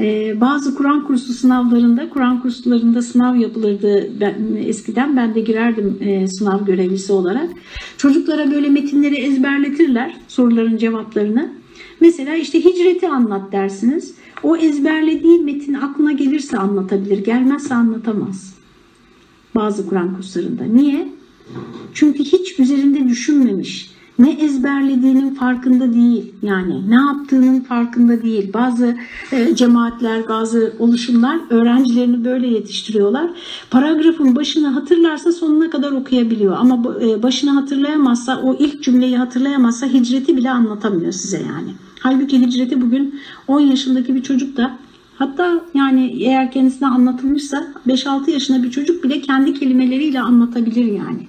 Ee, bazı Kur'an kursu sınavlarında, Kur'an kurslarında sınav yapılırdı ben, eskiden. Ben de girerdim e, sınav görevlisi olarak. Çocuklara böyle metinleri ezberletirler soruların cevaplarını. Mesela işte hicreti anlat dersiniz. O ezberlediği metin aklına gelirse anlatabilir, gelmezse anlatamaz. Bazı Kur'an kurslarında. Niye? Çünkü hiç üzerinde düşünmemiş. Ne ezberlediğinin farkında değil. Yani ne yaptığının farkında değil. Bazı e, cemaatler, bazı oluşumlar öğrencilerini böyle yetiştiriyorlar. Paragrafın başını hatırlarsa sonuna kadar okuyabiliyor. Ama e, başını hatırlayamazsa, o ilk cümleyi hatırlayamazsa hicreti bile anlatamıyor size yani. Halbuki hicreti bugün 10 yaşındaki bir çocuk da hatta yani eğer kendisine anlatılmışsa 5-6 yaşında bir çocuk bile kendi kelimeleriyle anlatabilir yani.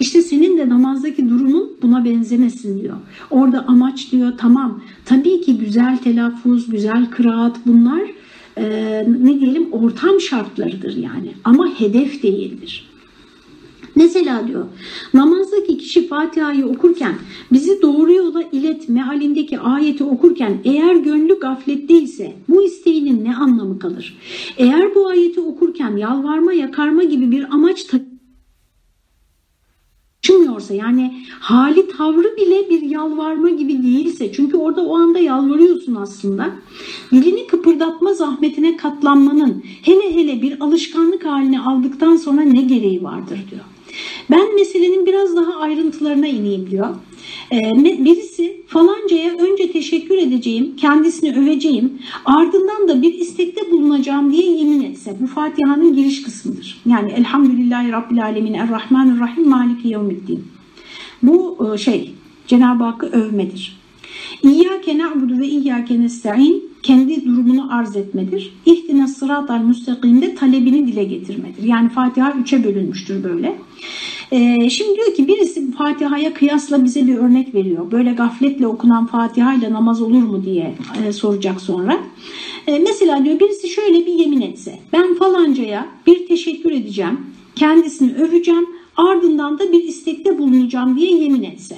İşte senin de namazdaki durumun buna benzemesin diyor. Orada amaç diyor tamam tabii ki güzel telaffuz, güzel kıraat bunlar e, ne diyelim ortam şartlarıdır yani ama hedef değildir. Mesela diyor namazdaki kişi Fatiha'yı okurken bizi doğru yola iletme halindeki ayeti okurken eğer gönlü gafletteyse bu isteğinin ne anlamı kalır? Eğer bu ayeti okurken yalvarma yakarma gibi bir amaç taşımıyorsa yani hali tavrı bile bir yalvarma gibi değilse çünkü orada o anda yalvarıyorsun aslında dilini kıpırdatma zahmetine katlanmanın hele hele bir alışkanlık haline aldıktan sonra ne gereği vardır diyor. Ben meselenin biraz daha ayrıntılarına ineyim diyor. Ee, birisi falancaya önce teşekkür edeceğim, kendisini öveceğim, ardından da bir istekte bulunacağım diye yemin etse. Bu Fatiha'nın giriş kısmıdır. Yani Elhamdülillahi Rabbil Alemin Errahmanirrahim Maliki Yevmiddin. Bu e, şey Cenab-ı Hakk'ı övmedir. İyyâke na'budu ve iyyâke nesta'in kendi durumunu arz etmedir. İhtine sıratal müstakimde talebini dile getirmedir. Yani Fatiha üçe bölünmüştür böyle. Ee, şimdi diyor ki birisi Fatiha'ya kıyasla bize bir örnek veriyor. Böyle gafletle okunan Fatiha ile namaz olur mu diye e, soracak sonra. E, mesela diyor birisi şöyle bir yemin etse. Ben falancaya bir teşekkür edeceğim. Kendisini öveceğim. Ardından da bir istekte bulunacağım diye yemin etse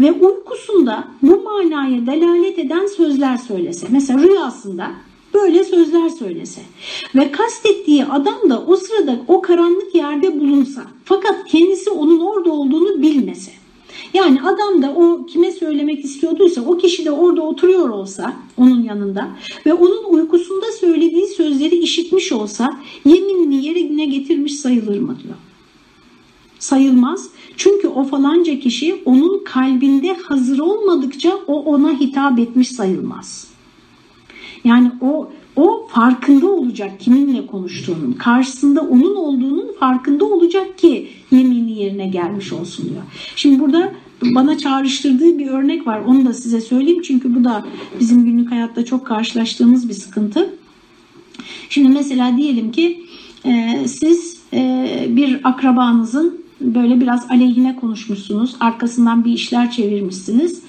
ve uykusunda bu manaya delalet eden sözler söylese. Mesela rüyasında böyle sözler söylese ve kastettiği adam da o sırada o karanlık yerde bulunsa fakat kendisi onun orada olduğunu bilmese. Yani adam da o kime söylemek istiyorduysa o kişi de orada oturuyor olsa onun yanında ve onun uykusunda söylediği sözleri işitmiş olsa yeminini yerine getirmiş sayılır mı diyor. Sayılmaz. Çünkü o falanca kişi onun kalbinde hazır olmadıkça o ona hitap etmiş sayılmaz. Yani o o farkında olacak kiminle konuştuğunun, karşısında onun olduğunun farkında olacak ki yemini yerine gelmiş olsun diyor. Şimdi burada bana çağrıştırdığı bir örnek var. Onu da size söyleyeyim çünkü bu da bizim günlük hayatta çok karşılaştığımız bir sıkıntı. Şimdi mesela diyelim ki e, siz e, bir akrabanızın böyle biraz aleyhine konuşmuşsunuz. Arkasından bir işler çevirmişsiniz.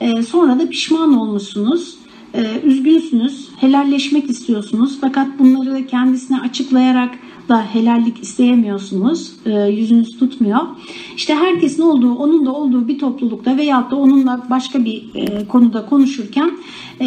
E, sonra da pişman olmuşsunuz. E, üzgünsünüz. Helalleşmek istiyorsunuz. Fakat bunları kendisine açıklayarak da helallik isteyemiyorsunuz. E, yüzünüz tutmuyor. İşte herkesin olduğu, onun da olduğu bir toplulukta veyahut da onunla başka bir e, konuda konuşurken e,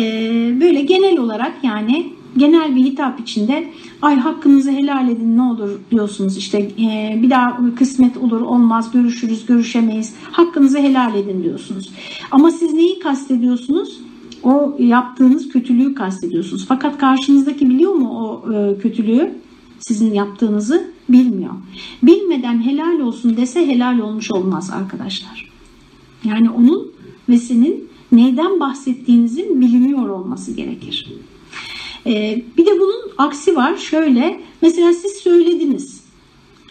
böyle genel olarak yani genel bir hitap içinde ay hakkınızı helal edin ne olur diyorsunuz işte e, bir daha kısmet olur olmaz görüşürüz görüşemeyiz hakkınızı helal edin diyorsunuz. Ama siz neyi kastediyorsunuz? O yaptığınız kötülüğü kastediyorsunuz. Fakat karşınızdaki biliyor mu o e, kötülüğü? sizin yaptığınızı bilmiyor. Bilmeden helal olsun dese helal olmuş olmaz arkadaşlar. Yani onun ve senin neyden bahsettiğinizin biliniyor olması gerekir. Ee, bir de bunun aksi var. Şöyle mesela siz söylediniz.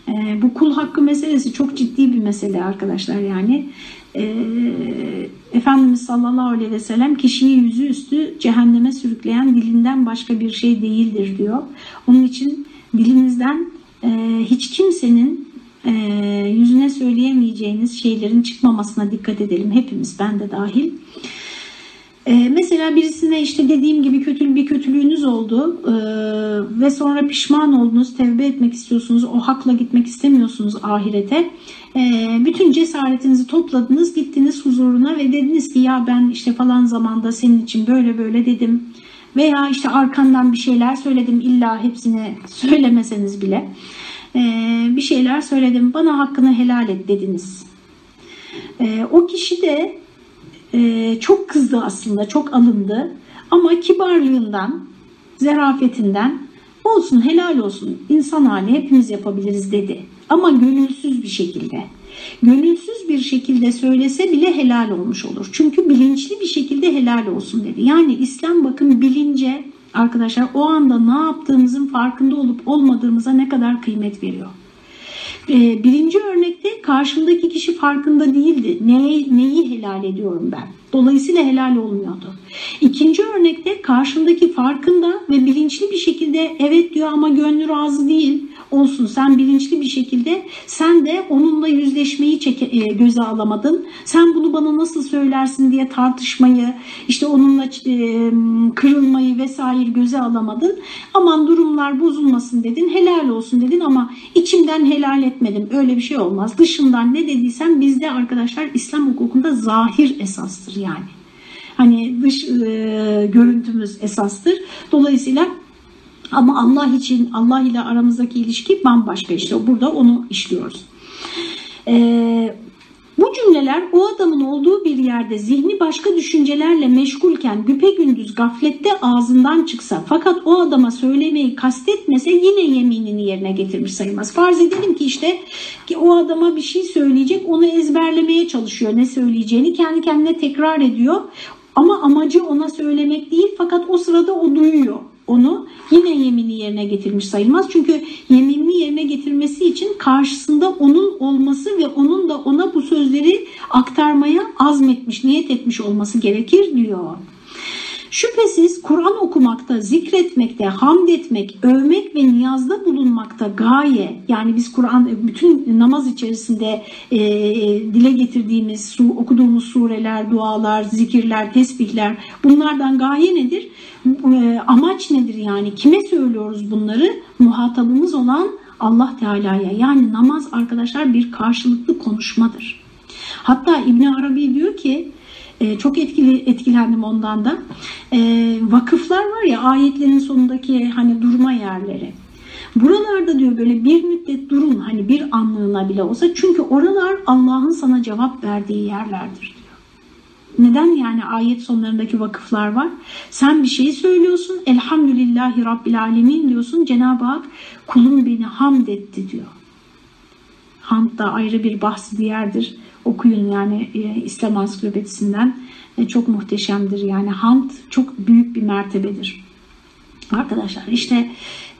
Ee, bu kul hakkı meselesi çok ciddi bir mesele arkadaşlar yani. Ee, Efendimiz sallallahu aleyhi ve sellem kişiyi yüzü üstü cehenneme sürükleyen dilinden başka bir şey değildir diyor. Onun için dilinizden e, hiç kimsenin e, yüzüne söyleyemeyeceğiniz şeylerin çıkmamasına dikkat edelim. Hepimiz ben de dahil. Ee, mesela birisine işte dediğim gibi kötü bir kötülüğünüz oldu ee, ve sonra pişman oldunuz, tevbe etmek istiyorsunuz, o hakla gitmek istemiyorsunuz ahirete. Ee, bütün cesaretinizi topladınız, gittiniz huzuruna ve dediniz ki ya ben işte falan zamanda senin için böyle böyle dedim. Veya işte arkandan bir şeyler söyledim illa hepsini söylemeseniz bile. Ee, bir şeyler söyledim bana hakkını helal et dediniz. Ee, o kişi de e, çok kızdı aslında, çok alındı. Ama kibarlığından, zerafetinden olsun helal olsun insan hali hepimiz yapabiliriz dedi. Ama gönülsüz bir şekilde. Gönülsüz bir şekilde söylese bile helal olmuş olur. Çünkü bilinçli bir şekilde helal olsun dedi. Yani İslam bakın bilince arkadaşlar o anda ne yaptığımızın farkında olup olmadığımıza ne kadar kıymet veriyor. Ee, birinci örnekte karşımdaki kişi farkında değildi. Neyi, neyi helal ediyorum ben? Dolayısıyla helal olmuyordu. İkinci örnekte karşımdaki farkında ve bilinçli bir şekilde evet diyor ama gönlü razı değil olsun. Sen bilinçli bir şekilde sen de onunla yüzleşmeyi e, göze alamadın. Sen bunu bana nasıl söylersin diye tartışmayı, işte onunla e, kırılmayı vesaire göze alamadın. Aman durumlar bozulmasın dedin, helal olsun dedin ama içimden helal etmedim. Öyle bir şey olmaz. Dışından ne dediysen bizde arkadaşlar İslam hukukunda zahir esastır yani. Hani dış e, görüntümüz esastır. Dolayısıyla ama Allah için, Allah ile aramızdaki ilişki bambaşka işte. Burada onu işliyoruz. Ee, bu cümleler o adamın olduğu bir yerde zihni başka düşüncelerle meşgulken güpegündüz gaflette ağzından çıksa fakat o adama söylemeyi kastetmese yine yeminini yerine getirmiş sayılmaz. Farz edelim ki işte ki o adama bir şey söyleyecek onu ezberlemeye çalışıyor ne söyleyeceğini kendi kendine tekrar ediyor. Ama amacı ona söylemek değil fakat o sırada o duyuyor onu yine yemini yerine getirmiş sayılmaz. Çünkü yeminini yerine getirmesi için karşısında onun olması ve onun da ona bu sözleri aktarmaya azmetmiş, niyet etmiş olması gerekir diyor. Şüphesiz Kur'an okumakta, zikretmekte, hamd etmek, övmek ve niyazda bulunmakta gaye yani biz Kur'an bütün namaz içerisinde e, dile getirdiğimiz, su, okuduğumuz sureler, dualar, zikirler, tesbihler bunlardan gaye nedir? E, amaç nedir yani? Kime söylüyoruz bunları? Muhatabımız olan Allah Teala'ya. Yani namaz arkadaşlar bir karşılıklı konuşmadır. Hatta İbn Arabi diyor ki e, çok etkili etkilendim ondan da. E, vakıflar var ya ayetlerin sonundaki hani durma yerleri. Buralarda diyor böyle bir müddet durun hani bir anlığına bile olsa çünkü oralar Allah'ın sana cevap verdiği yerlerdir. Neden yani ayet sonlarındaki vakıflar var? Sen bir şey söylüyorsun elhamdülillahi rabbil alemin diyorsun Cenab-ı Hak kulum beni hamd etti diyor. Hamd da ayrı bir bahsi diğerdir okuyun yani e, İslam Ansiklopedisinden e, çok muhteşemdir. Yani hamd çok büyük bir mertebedir. Arkadaşlar işte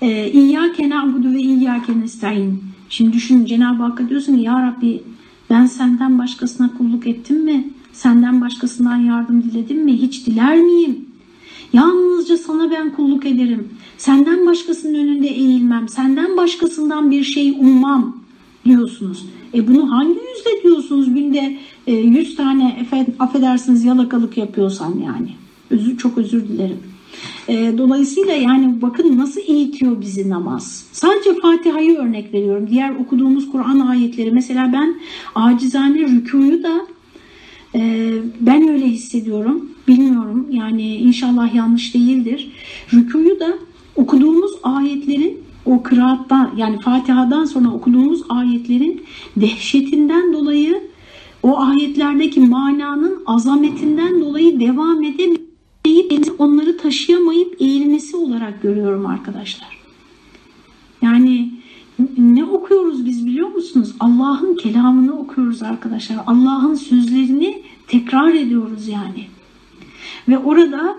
e, İyyâke na'budu ve İyyâke nesta'in. Şimdi düşün Cenab-ı Hakk'a diyorsun ya Rabbi ben senden başkasına kulluk ettim mi? Senden başkasından yardım diledim mi? Hiç diler miyim? Yalnızca sana ben kulluk ederim. Senden başkasının önünde eğilmem. Senden başkasından bir şey ummam diyorsunuz. E bunu hangi yüzle diyorsunuz günde e, 100 tane affedersiniz yalakalık yapıyorsan yani. Özür, çok özür dilerim. E, dolayısıyla yani bakın nasıl eğitiyor bizi namaz. Sadece Fatiha'yı örnek veriyorum. Diğer okuduğumuz Kur'an ayetleri mesela ben acizane rükuyu da e, ben öyle hissediyorum. Bilmiyorum yani inşallah yanlış değildir. Rükuyu da okuduğumuz ayetlerin o kıraattan yani Fatiha'dan sonra okuduğumuz ayetlerin dehşetinden dolayı o ayetlerdeki mananın azametinden dolayı devam edemeyip onları taşıyamayıp eğilmesi olarak görüyorum arkadaşlar. Yani ne okuyoruz biz biliyor musunuz? Allah'ın kelamını okuyoruz arkadaşlar. Allah'ın sözlerini tekrar ediyoruz yani. Ve orada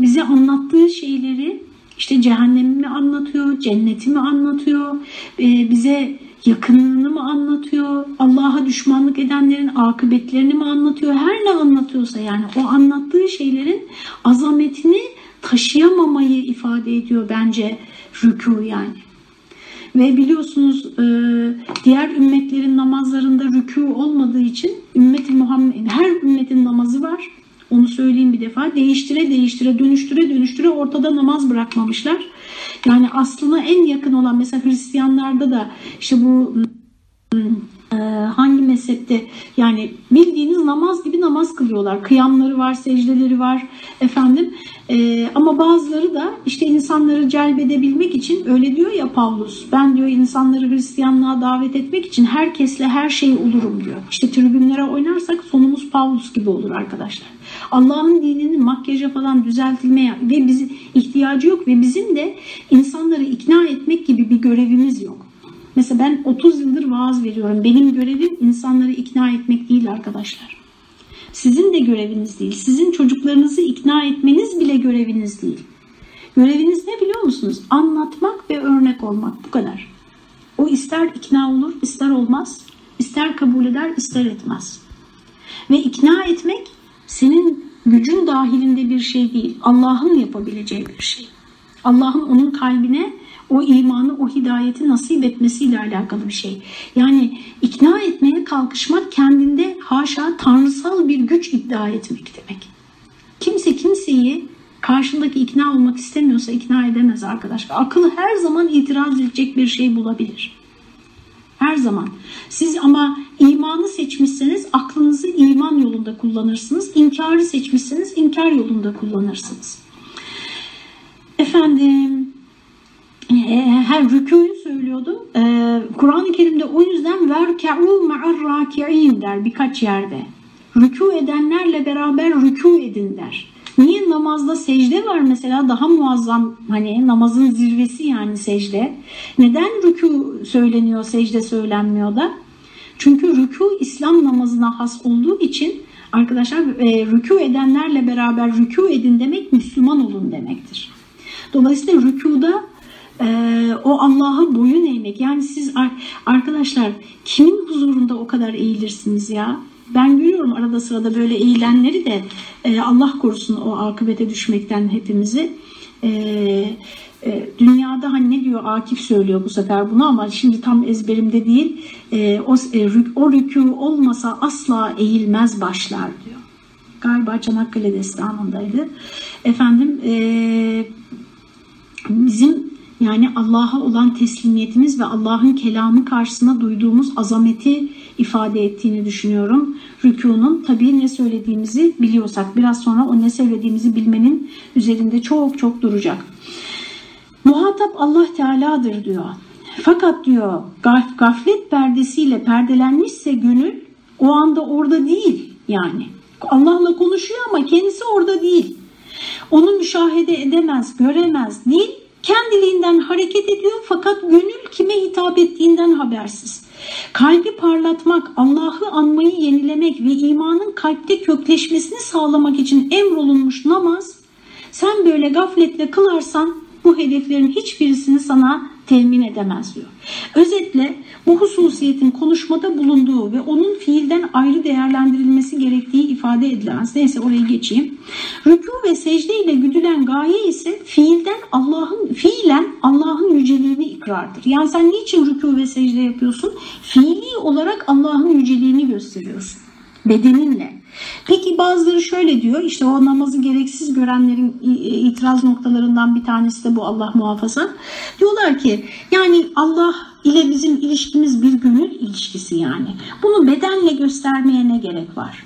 bize anlattığı şeyleri işte cehennemi mi anlatıyor, cenneti mi anlatıyor, e, bize yakınlığını mı anlatıyor, Allah'a düşmanlık edenlerin akıbetlerini mi anlatıyor, her ne anlatıyorsa yani o anlattığı şeylerin azametini taşıyamamayı ifade ediyor bence rükû yani. Ve biliyorsunuz e, diğer ümmetlerin namazlarında rükû olmadığı için ümmeti Muhammed her ümmetin namazı var. Onu söyleyeyim bir defa. Değiştire değiştire dönüştüre dönüştüre ortada namaz bırakmamışlar. Yani aslına en yakın olan mesela Hristiyanlarda da işte bu e, hangi mezhepte yani bildiğiniz namaz gibi namaz kılıyorlar. Kıyamları var, secdeleri var efendim. Ee, ama bazıları da işte insanları celbedebilmek için öyle diyor ya Pavlus. Ben diyor insanları Hristiyanlığa davet etmek için herkesle her şey olurum diyor. İşte tribünlere oynarsak sonumuz Pavlus gibi olur arkadaşlar. Allah'ın dininin makyaja falan düzeltilmeye ve bizi ihtiyacı yok ve bizim de insanları ikna etmek gibi bir görevimiz yok. Mesela ben 30 yıldır vaaz veriyorum. Benim görevim insanları ikna etmek değil arkadaşlar. Sizin de göreviniz değil. Sizin çocuklarınızı ikna etmeniz bile göreviniz değil. Göreviniz ne biliyor musunuz? Anlatmak ve örnek olmak. Bu kadar. O ister ikna olur, ister olmaz. ister kabul eder, ister etmez. Ve ikna etmek senin gücün dahilinde bir şey değil. Allah'ın yapabileceği bir şey. Allah'ın onun kalbine o imanı, o hidayeti nasip etmesiyle alakalı bir şey. Yani ikna etmeye kalkışmak kendinde haşa tanrısal bir güç iddia etmek demek. Kimse kimseyi karşındaki ikna olmak istemiyorsa ikna edemez arkadaşlar. Akıl her zaman itiraz edecek bir şey bulabilir. Her zaman. Siz ama imanı seçmişseniz aklınızı iman yolunda kullanırsınız. İnkarı seçmişseniz inkar yolunda kullanırsınız. Efendim e, her rükûyu söylüyordum. Ee, Kur'an-ı Kerim'de o yüzden verke'u ma'ar raki'in der birkaç yerde. Rükû edenlerle beraber rükû edin der. Niye namazda secde var mesela daha muazzam hani namazın zirvesi yani secde. Neden rükû söyleniyor secde söylenmiyor da? Çünkü rükû İslam namazına has olduğu için arkadaşlar e, rükû edenlerle beraber rükû edin demek Müslüman olun demektir. Dolayısıyla rükuda e, o Allah'a boyun eğmek. Yani siz arkadaşlar kimin huzurunda o kadar eğilirsiniz ya? Ben görüyorum arada sırada böyle eğilenleri de e, Allah korusun o akıbete düşmekten hepimizi. E, e, dünyada hani ne diyor Akif söylüyor bu sefer bunu ama şimdi tam ezberimde değil. E, o, e, o rükû olmasa asla eğilmez başlar diyor. Galiba Çanakkale destanındaydı. Efendim e, bizim yani Allah'a olan teslimiyetimiz ve Allah'ın kelamı karşısında duyduğumuz azameti ifade ettiğini düşünüyorum. Rükunun tabii ne söylediğimizi biliyorsak biraz sonra o ne söylediğimizi bilmenin üzerinde çok çok duracak. Muhatap Allah Teala'dır diyor. Fakat diyor gaflet perdesiyle perdelenmişse gönül o anda orada değil yani. Allah'la konuşuyor ama kendisi orada değil. Onu müşahede edemez, göremez değil kendiliğinden hareket ediyor fakat gönül kime hitap ettiğinden habersiz. Kalbi parlatmak, Allah'ı anmayı yenilemek ve imanın kalpte kökleşmesini sağlamak için emrolunmuş namaz, sen böyle gafletle kılarsan bu hedeflerin hiçbirisini sana temin edemez diyor. Özetle bu hususiyetin konuşmada bulunduğu ve onun fiilden ayrı değerlendirilmesi gerektiği ifade edilemez. Neyse oraya geçeyim. Rükû ve secde ile güdülen gaye ise fiilden Allah'ın fiilen Allah'ın yüceliğini ikrardır. Yani sen niçin rükû ve secde yapıyorsun? Fiili olarak Allah'ın yüceliğini gösteriyorsun bedeninle. Peki bazıları şöyle diyor işte o namazı gereksiz görenlerin itiraz noktalarından bir tanesi de bu Allah muhafaza. Diyorlar ki yani Allah ile bizim ilişkimiz bir gönül ilişkisi yani. Bunu bedenle göstermeye ne gerek var?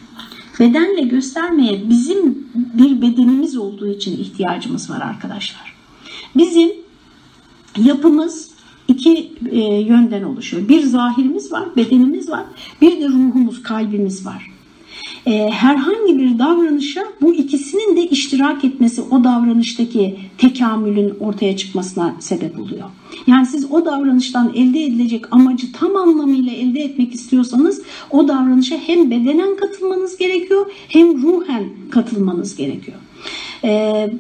Bedenle göstermeye bizim bir bedenimiz olduğu için ihtiyacımız var arkadaşlar. Bizim yapımız iki e, yönden oluşuyor. Bir zahirimiz var, bedenimiz var. Bir de ruhumuz, kalbimiz var. E, herhangi bir davranışa bu ikisinin de iştirak etmesi o davranıştaki tekamülün ortaya çıkmasına sebep oluyor. Yani siz o davranıştan elde edilecek amacı tam anlamıyla elde etmek istiyorsanız o davranışa hem bedenen katılmanız gerekiyor hem ruhen katılmanız gerekiyor. Ee,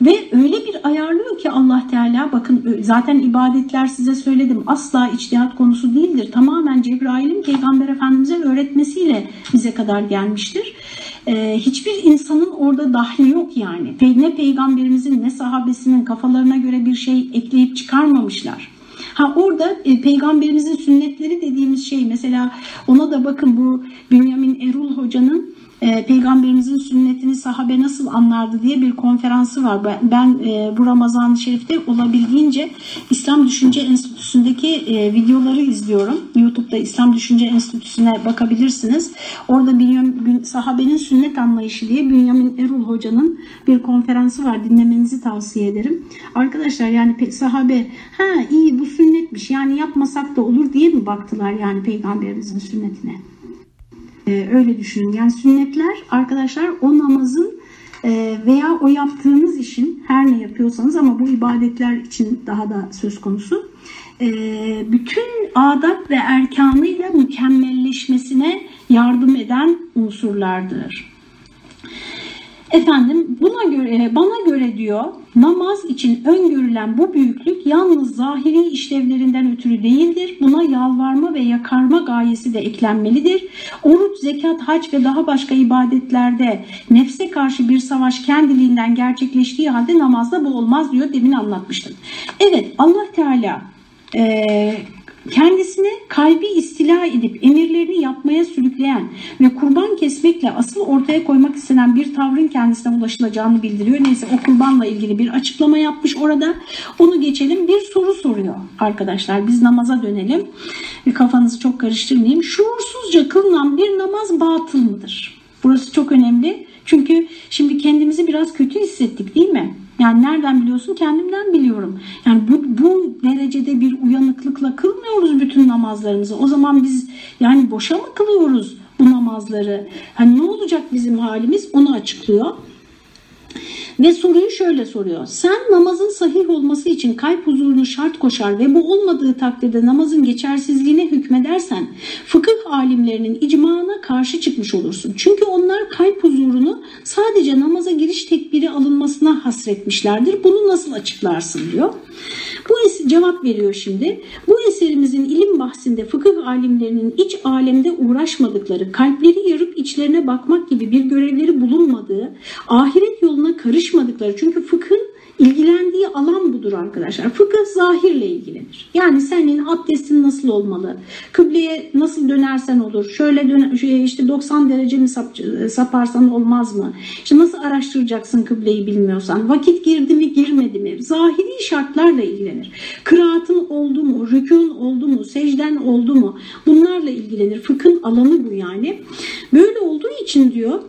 ve öyle bir ayarlıyor ki Allah Teala bakın zaten ibadetler size söyledim asla içtihat konusu değildir. Tamamen Cebrail'in Peygamber Efendimiz'e öğretmesiyle bize kadar gelmiştir. Ee, hiçbir insanın orada dahli yok yani. Ne peygamberimizin ne sahabesinin kafalarına göre bir şey ekleyip çıkarmamışlar. Ha orada e, peygamberimizin sünnetleri dediğimiz şey mesela ona da bakın bu Bünyamin Erul hocanın e, peygamberimizin sünnetini sahabe nasıl anlardı diye bir konferansı var. Ben, ben e, bu Ramazan-ı Şerif'te olabildiğince İslam Düşünce Enstitüsü'ndeki e, videoları izliyorum. YouTube'da İslam Düşünce Enstitüsü'ne bakabilirsiniz. Orada bir sahabenin sünnet anlayışı diye Bünyamin Erul Hoca'nın bir konferansı var. Dinlemenizi tavsiye ederim. Arkadaşlar yani sahabe ha iyi bu sünnetmiş yani yapmasak da olur diye mi baktılar yani peygamberimizin sünnetine? Ee, öyle düşünün. Yani sünnetler arkadaşlar o namazın e, veya o yaptığınız işin her ne yapıyorsanız ama bu ibadetler için daha da söz konusu e, bütün adab ve erkanıyla mükemmelleşmesine yardım eden unsurlardır. Efendim buna göre e, bana göre diyor namaz için öngörülen bu büyüklük yalnız zahiri işlevlerinden ötürü değildir. Buna yalvarma ve yakarma gayesi de eklenmelidir. Oruç, zekat, hac ve daha başka ibadetlerde nefse karşı bir savaş kendiliğinden gerçekleştiği halde namazda bu olmaz diyor demin anlatmıştım. Evet Allah Teala e, kendisine kalbi istila edip emirlerini yapmaya sürükleyen ve kurban kesmekle asıl ortaya koymak istenen bir tavrın kendisine ulaşılacağını bildiriyor. Neyse o kurbanla ilgili bir açıklama yapmış orada. Onu geçelim. Bir soru soruyor arkadaşlar. Biz namaza dönelim. Kafanızı çok karıştırmayayım. Şuursuzca kılınan bir namaz batıl mıdır? Burası çok önemli. Çünkü şimdi kendimizi biraz kötü hissettik değil mi? Yani nereden biliyorsun? Kendimden biliyorum. Yani bu, bu derecede bir uyanıklıkla kılmıyoruz bütün namazlarımızı. O zaman biz yani boşa mı kılıyoruz bu namazları? Hani ne olacak bizim halimiz? Onu açıklıyor. Ve soruyu şöyle soruyor. Sen namazın sahih olması için kalp huzurunu şart koşar ve bu olmadığı takdirde namazın geçersizliğine hükmedersen fıkıh alimlerinin icmağına karşı çıkmış olursun. Çünkü onlar kalp huzurunu sadece namaza giriş tekbiri alınmasına hasretmişlerdir. Bunu nasıl açıklarsın diyor. Bu cevap veriyor şimdi. Bu eserimizin ilim bahsinde fıkıh alimlerinin iç alemde uğraşmadıkları, kalpleri yarıp içlerine bakmak gibi bir görevleri bulunmadığı, ahiret yoluna karışmadıkları çünkü fıkhın ilgilendiği alan budur arkadaşlar. Fıkıh zahirle ilgilenir. Yani senin abdestin nasıl olmalı? Kıbleye nasıl dönersen olur? Şöyle dön şey işte 90 derece mi sap, saparsan olmaz mı? İşte nasıl araştıracaksın kıbleyi bilmiyorsan? Vakit girdi mi girmedi mi? Zahiri şartlarla ilgilenir. Kıraatın oldu mu? Rükûn oldu mu? Secden oldu mu? Bunlarla ilgilenir. Fıkhın alanı bu yani. Böyle olduğu için diyor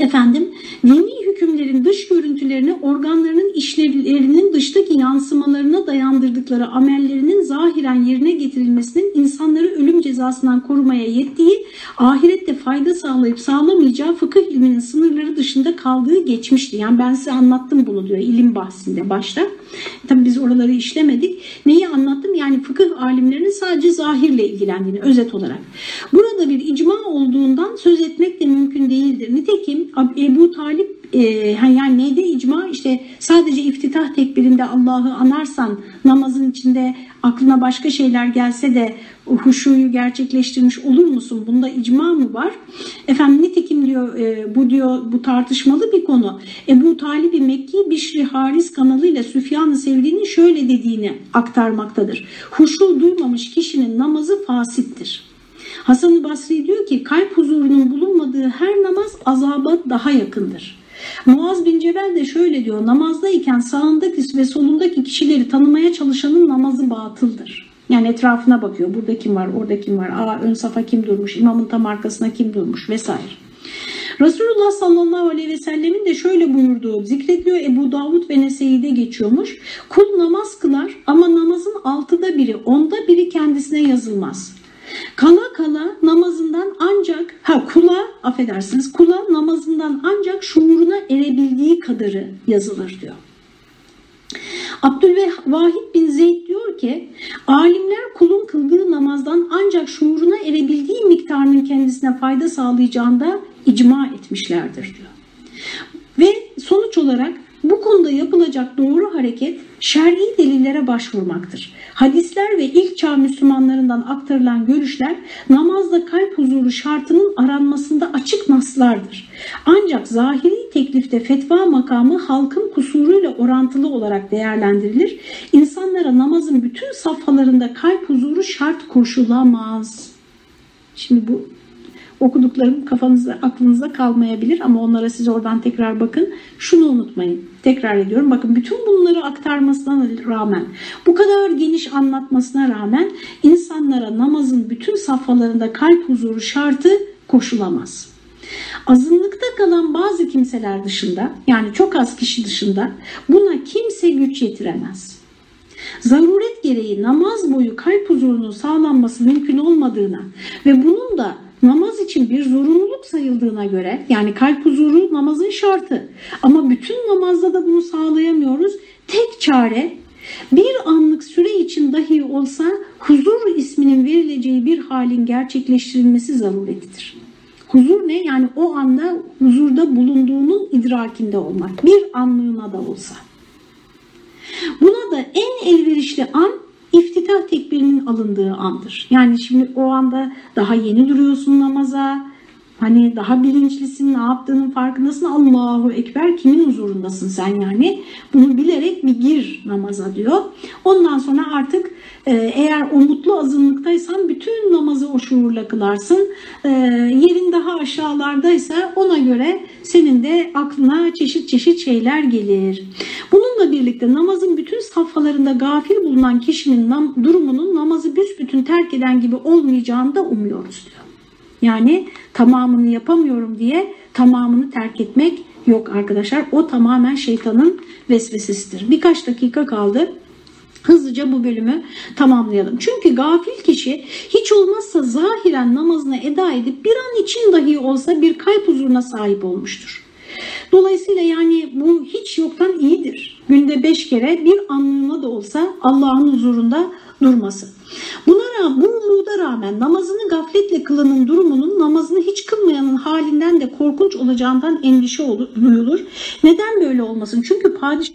efendim dini hükümlerin dış görüntülerini organlarının işlevlerinin dıştaki yansımalarına dayandırdıkları amellerinin zahiren yerine getirilmesinin insanları ölüm cezasından korumaya yettiği ahirette fayda sağlayıp sağlamayacağı fıkıh ilminin sınırları dışında kaldığı geçmişti. Yani ben size anlattım bunu diyor ilim bahsinde başta. Tabi biz oraları işlemedik. Neyi anlattım? Yani fıkıh alimlerinin sadece zahirle ilgilendiğini özet olarak. Burada bir icma olduğundan söz etmek de mümkün değildir. Nitekim Ebu Talip e, yani neyde icma işte sadece iftitah tekbirinde Allah'ı anarsan namazın içinde aklına başka şeyler gelse de huşuyu gerçekleştirmiş olur musun? Bunda icma mı var? Efendim nitekim diyor e, bu diyor bu tartışmalı bir konu. Ebu Talib-i Mekki Bişri Haris kanalıyla Süfyan-ı Sevri'nin şöyle dediğini aktarmaktadır. Huşu duymamış kişinin namazı fasittir. Hasan-ı Basri diyor ki kalp huzurunun bulunmadığı her namaz azaba daha yakındır. Muaz bin Cebel de şöyle diyor namazdayken sağındaki ve solundaki kişileri tanımaya çalışanın namazı batıldır. Yani etrafına bakıyor. Burada kim var, orada kim var, aa ön safa kim durmuş, imamın tam arkasına kim durmuş vesaire. Resulullah sallallahu aleyhi ve sellemin de şöyle buyurduğu zikrediyor Ebu Davud ve Nese'de geçiyormuş. Kul namaz kılar ama namazın altıda biri, onda biri kendisine yazılmaz. Kala kala namazından ancak ha kula affedersiniz kula namazından ancak şuuruna erebildiği kadarı yazılır diyor. Abdülvahid bin Zeyd diyor ki alimler kulun kıldığı namazdan ancak şuuruna erebildiği miktarının kendisine fayda sağlayacağında icma etmişlerdir diyor. Ve sonuç olarak bu konuda yapılacak doğru hareket şer'i delillere başvurmaktır. Hadisler ve ilk çağ Müslümanlarından aktarılan görüşler namazda kalp huzuru şartının aranmasında açık naslardır. Ancak zahiri teklifte fetva makamı halkın kusuruyla orantılı olarak değerlendirilir. İnsanlara namazın bütün safhalarında kalp huzuru şart koşulamaz. Şimdi bu okuduklarım kafanızda, aklınızda kalmayabilir ama onlara siz oradan tekrar bakın. Şunu unutmayın. Tekrar ediyorum. Bakın bütün bunları aktarmasına rağmen, bu kadar geniş anlatmasına rağmen insanlara namazın bütün safhalarında kalp huzuru şartı koşulamaz. Azınlıkta kalan bazı kimseler dışında, yani çok az kişi dışında buna kimse güç yetiremez. Zaruret gereği namaz boyu kalp huzurunun sağlanması mümkün olmadığına ve bunun da namaz için bir zorunluluk sayıldığına göre yani kalp huzuru namazın şartı ama bütün namazda da bunu sağlayamıyoruz. Tek çare bir anlık süre için dahi olsa huzur isminin verileceği bir halin gerçekleştirilmesi zaruretidir. Huzur ne? Yani o anda huzurda bulunduğunun idrakinde olmak. Bir anlığına da olsa. Buna da en elverişli an iftitah tekbirinin alındığı andır. Yani şimdi o anda daha yeni duruyorsun namaza. Hani daha bilinçlisin, ne yaptığının farkındasın. Allahu Ekber kimin huzurundasın sen yani? Bunu bilerek bir gir namaza diyor. Ondan sonra artık e, eğer o mutlu azınlıktaysan bütün namazı o şuurla kılarsın. E, yerin daha aşağılardaysa ona göre senin de aklına çeşit çeşit şeyler gelir. Bununla birlikte namazın bütün safhalarında gafil bulunan kişinin nam, durumunun namazı büsbütün terk eden gibi olmayacağını da umuyoruz diyor. Yani tamamını yapamıyorum diye tamamını terk etmek yok arkadaşlar. O tamamen şeytanın vesvesesidir. Birkaç dakika kaldı. Hızlıca bu bölümü tamamlayalım. Çünkü gafil kişi hiç olmazsa zahiren namazını eda edip bir an için dahi olsa bir kalp huzuruna sahip olmuştur. Dolayısıyla yani bu hiç yoktan iyidir. Günde beş kere bir anlığına da olsa Allah'ın huzurunda durması. Buna rağmen, bu umuda rağmen namazını gafletle kılanın durumunun namazını hiç kılmayanın halinden de korkunç olacağından endişe olur, duyulur. Neden böyle olmasın? Çünkü padişah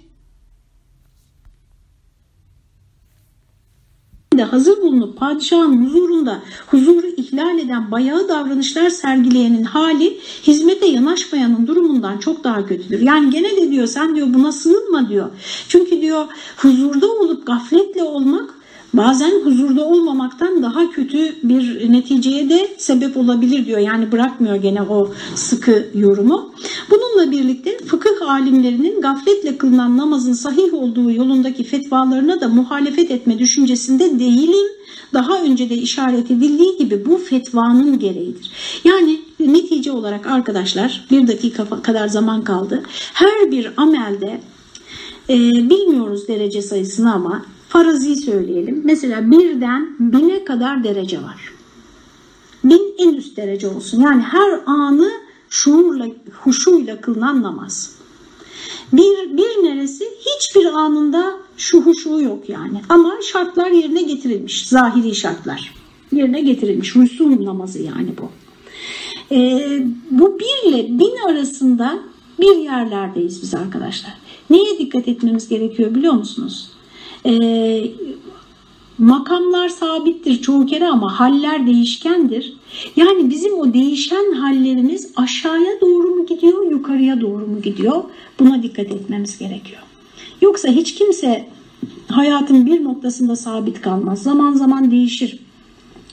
de hazır bulunup padişahın huzurunda huzuru ihlal eden bayağı davranışlar sergileyenin hali hizmete yanaşmayanın durumundan çok daha kötüdür. Yani gene de diyor sen diyor buna sığınma diyor. Çünkü diyor huzurda olup gafletle olmak bazen huzurda olmamaktan daha kötü bir neticeye de sebep olabilir diyor. Yani bırakmıyor gene o sıkı yorumu. Bununla birlikte fıkıh alimlerinin gafletle kılınan namazın sahih olduğu yolundaki fetvalarına da muhalefet etme düşüncesinde değilim. Daha önce de işaret edildiği gibi bu fetvanın gereğidir. Yani netice olarak arkadaşlar bir dakika kadar zaman kaldı. Her bir amelde e, bilmiyoruz derece sayısını ama farazi söyleyelim. Mesela birden bine kadar derece var. Bin en üst derece olsun. Yani her anı şuurla, huşuyla kılınan namaz. Bir, bir neresi hiçbir anında şu huşu yok yani. Ama şartlar yerine getirilmiş. Zahiri şartlar yerine getirilmiş. Rüsum namazı yani bu. Ee, bu bir ile bin arasında bir yerlerdeyiz biz arkadaşlar. Neye dikkat etmemiz gerekiyor biliyor musunuz? Ee, makamlar sabittir çoğu kere ama haller değişkendir. Yani bizim o değişen hallerimiz aşağıya doğru mu gidiyor, yukarıya doğru mu gidiyor? Buna dikkat etmemiz gerekiyor. Yoksa hiç kimse hayatın bir noktasında sabit kalmaz. Zaman zaman değişir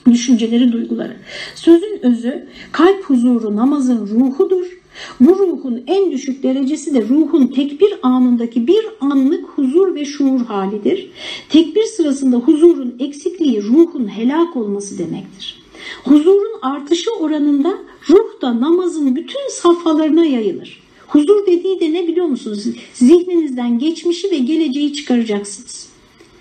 düşünceleri, duyguları. Sözün özü kalp huzuru namazın ruhudur. Bu ruhun en düşük derecesi de ruhun tekbir anındaki bir anlık huzur ve şuur halidir. Tekbir sırasında huzurun eksikliği ruhun helak olması demektir. Huzurun artışı oranında ruh da namazın bütün safhalarına yayılır. Huzur dediği de ne biliyor musunuz? Zihninizden geçmişi ve geleceği çıkaracaksınız.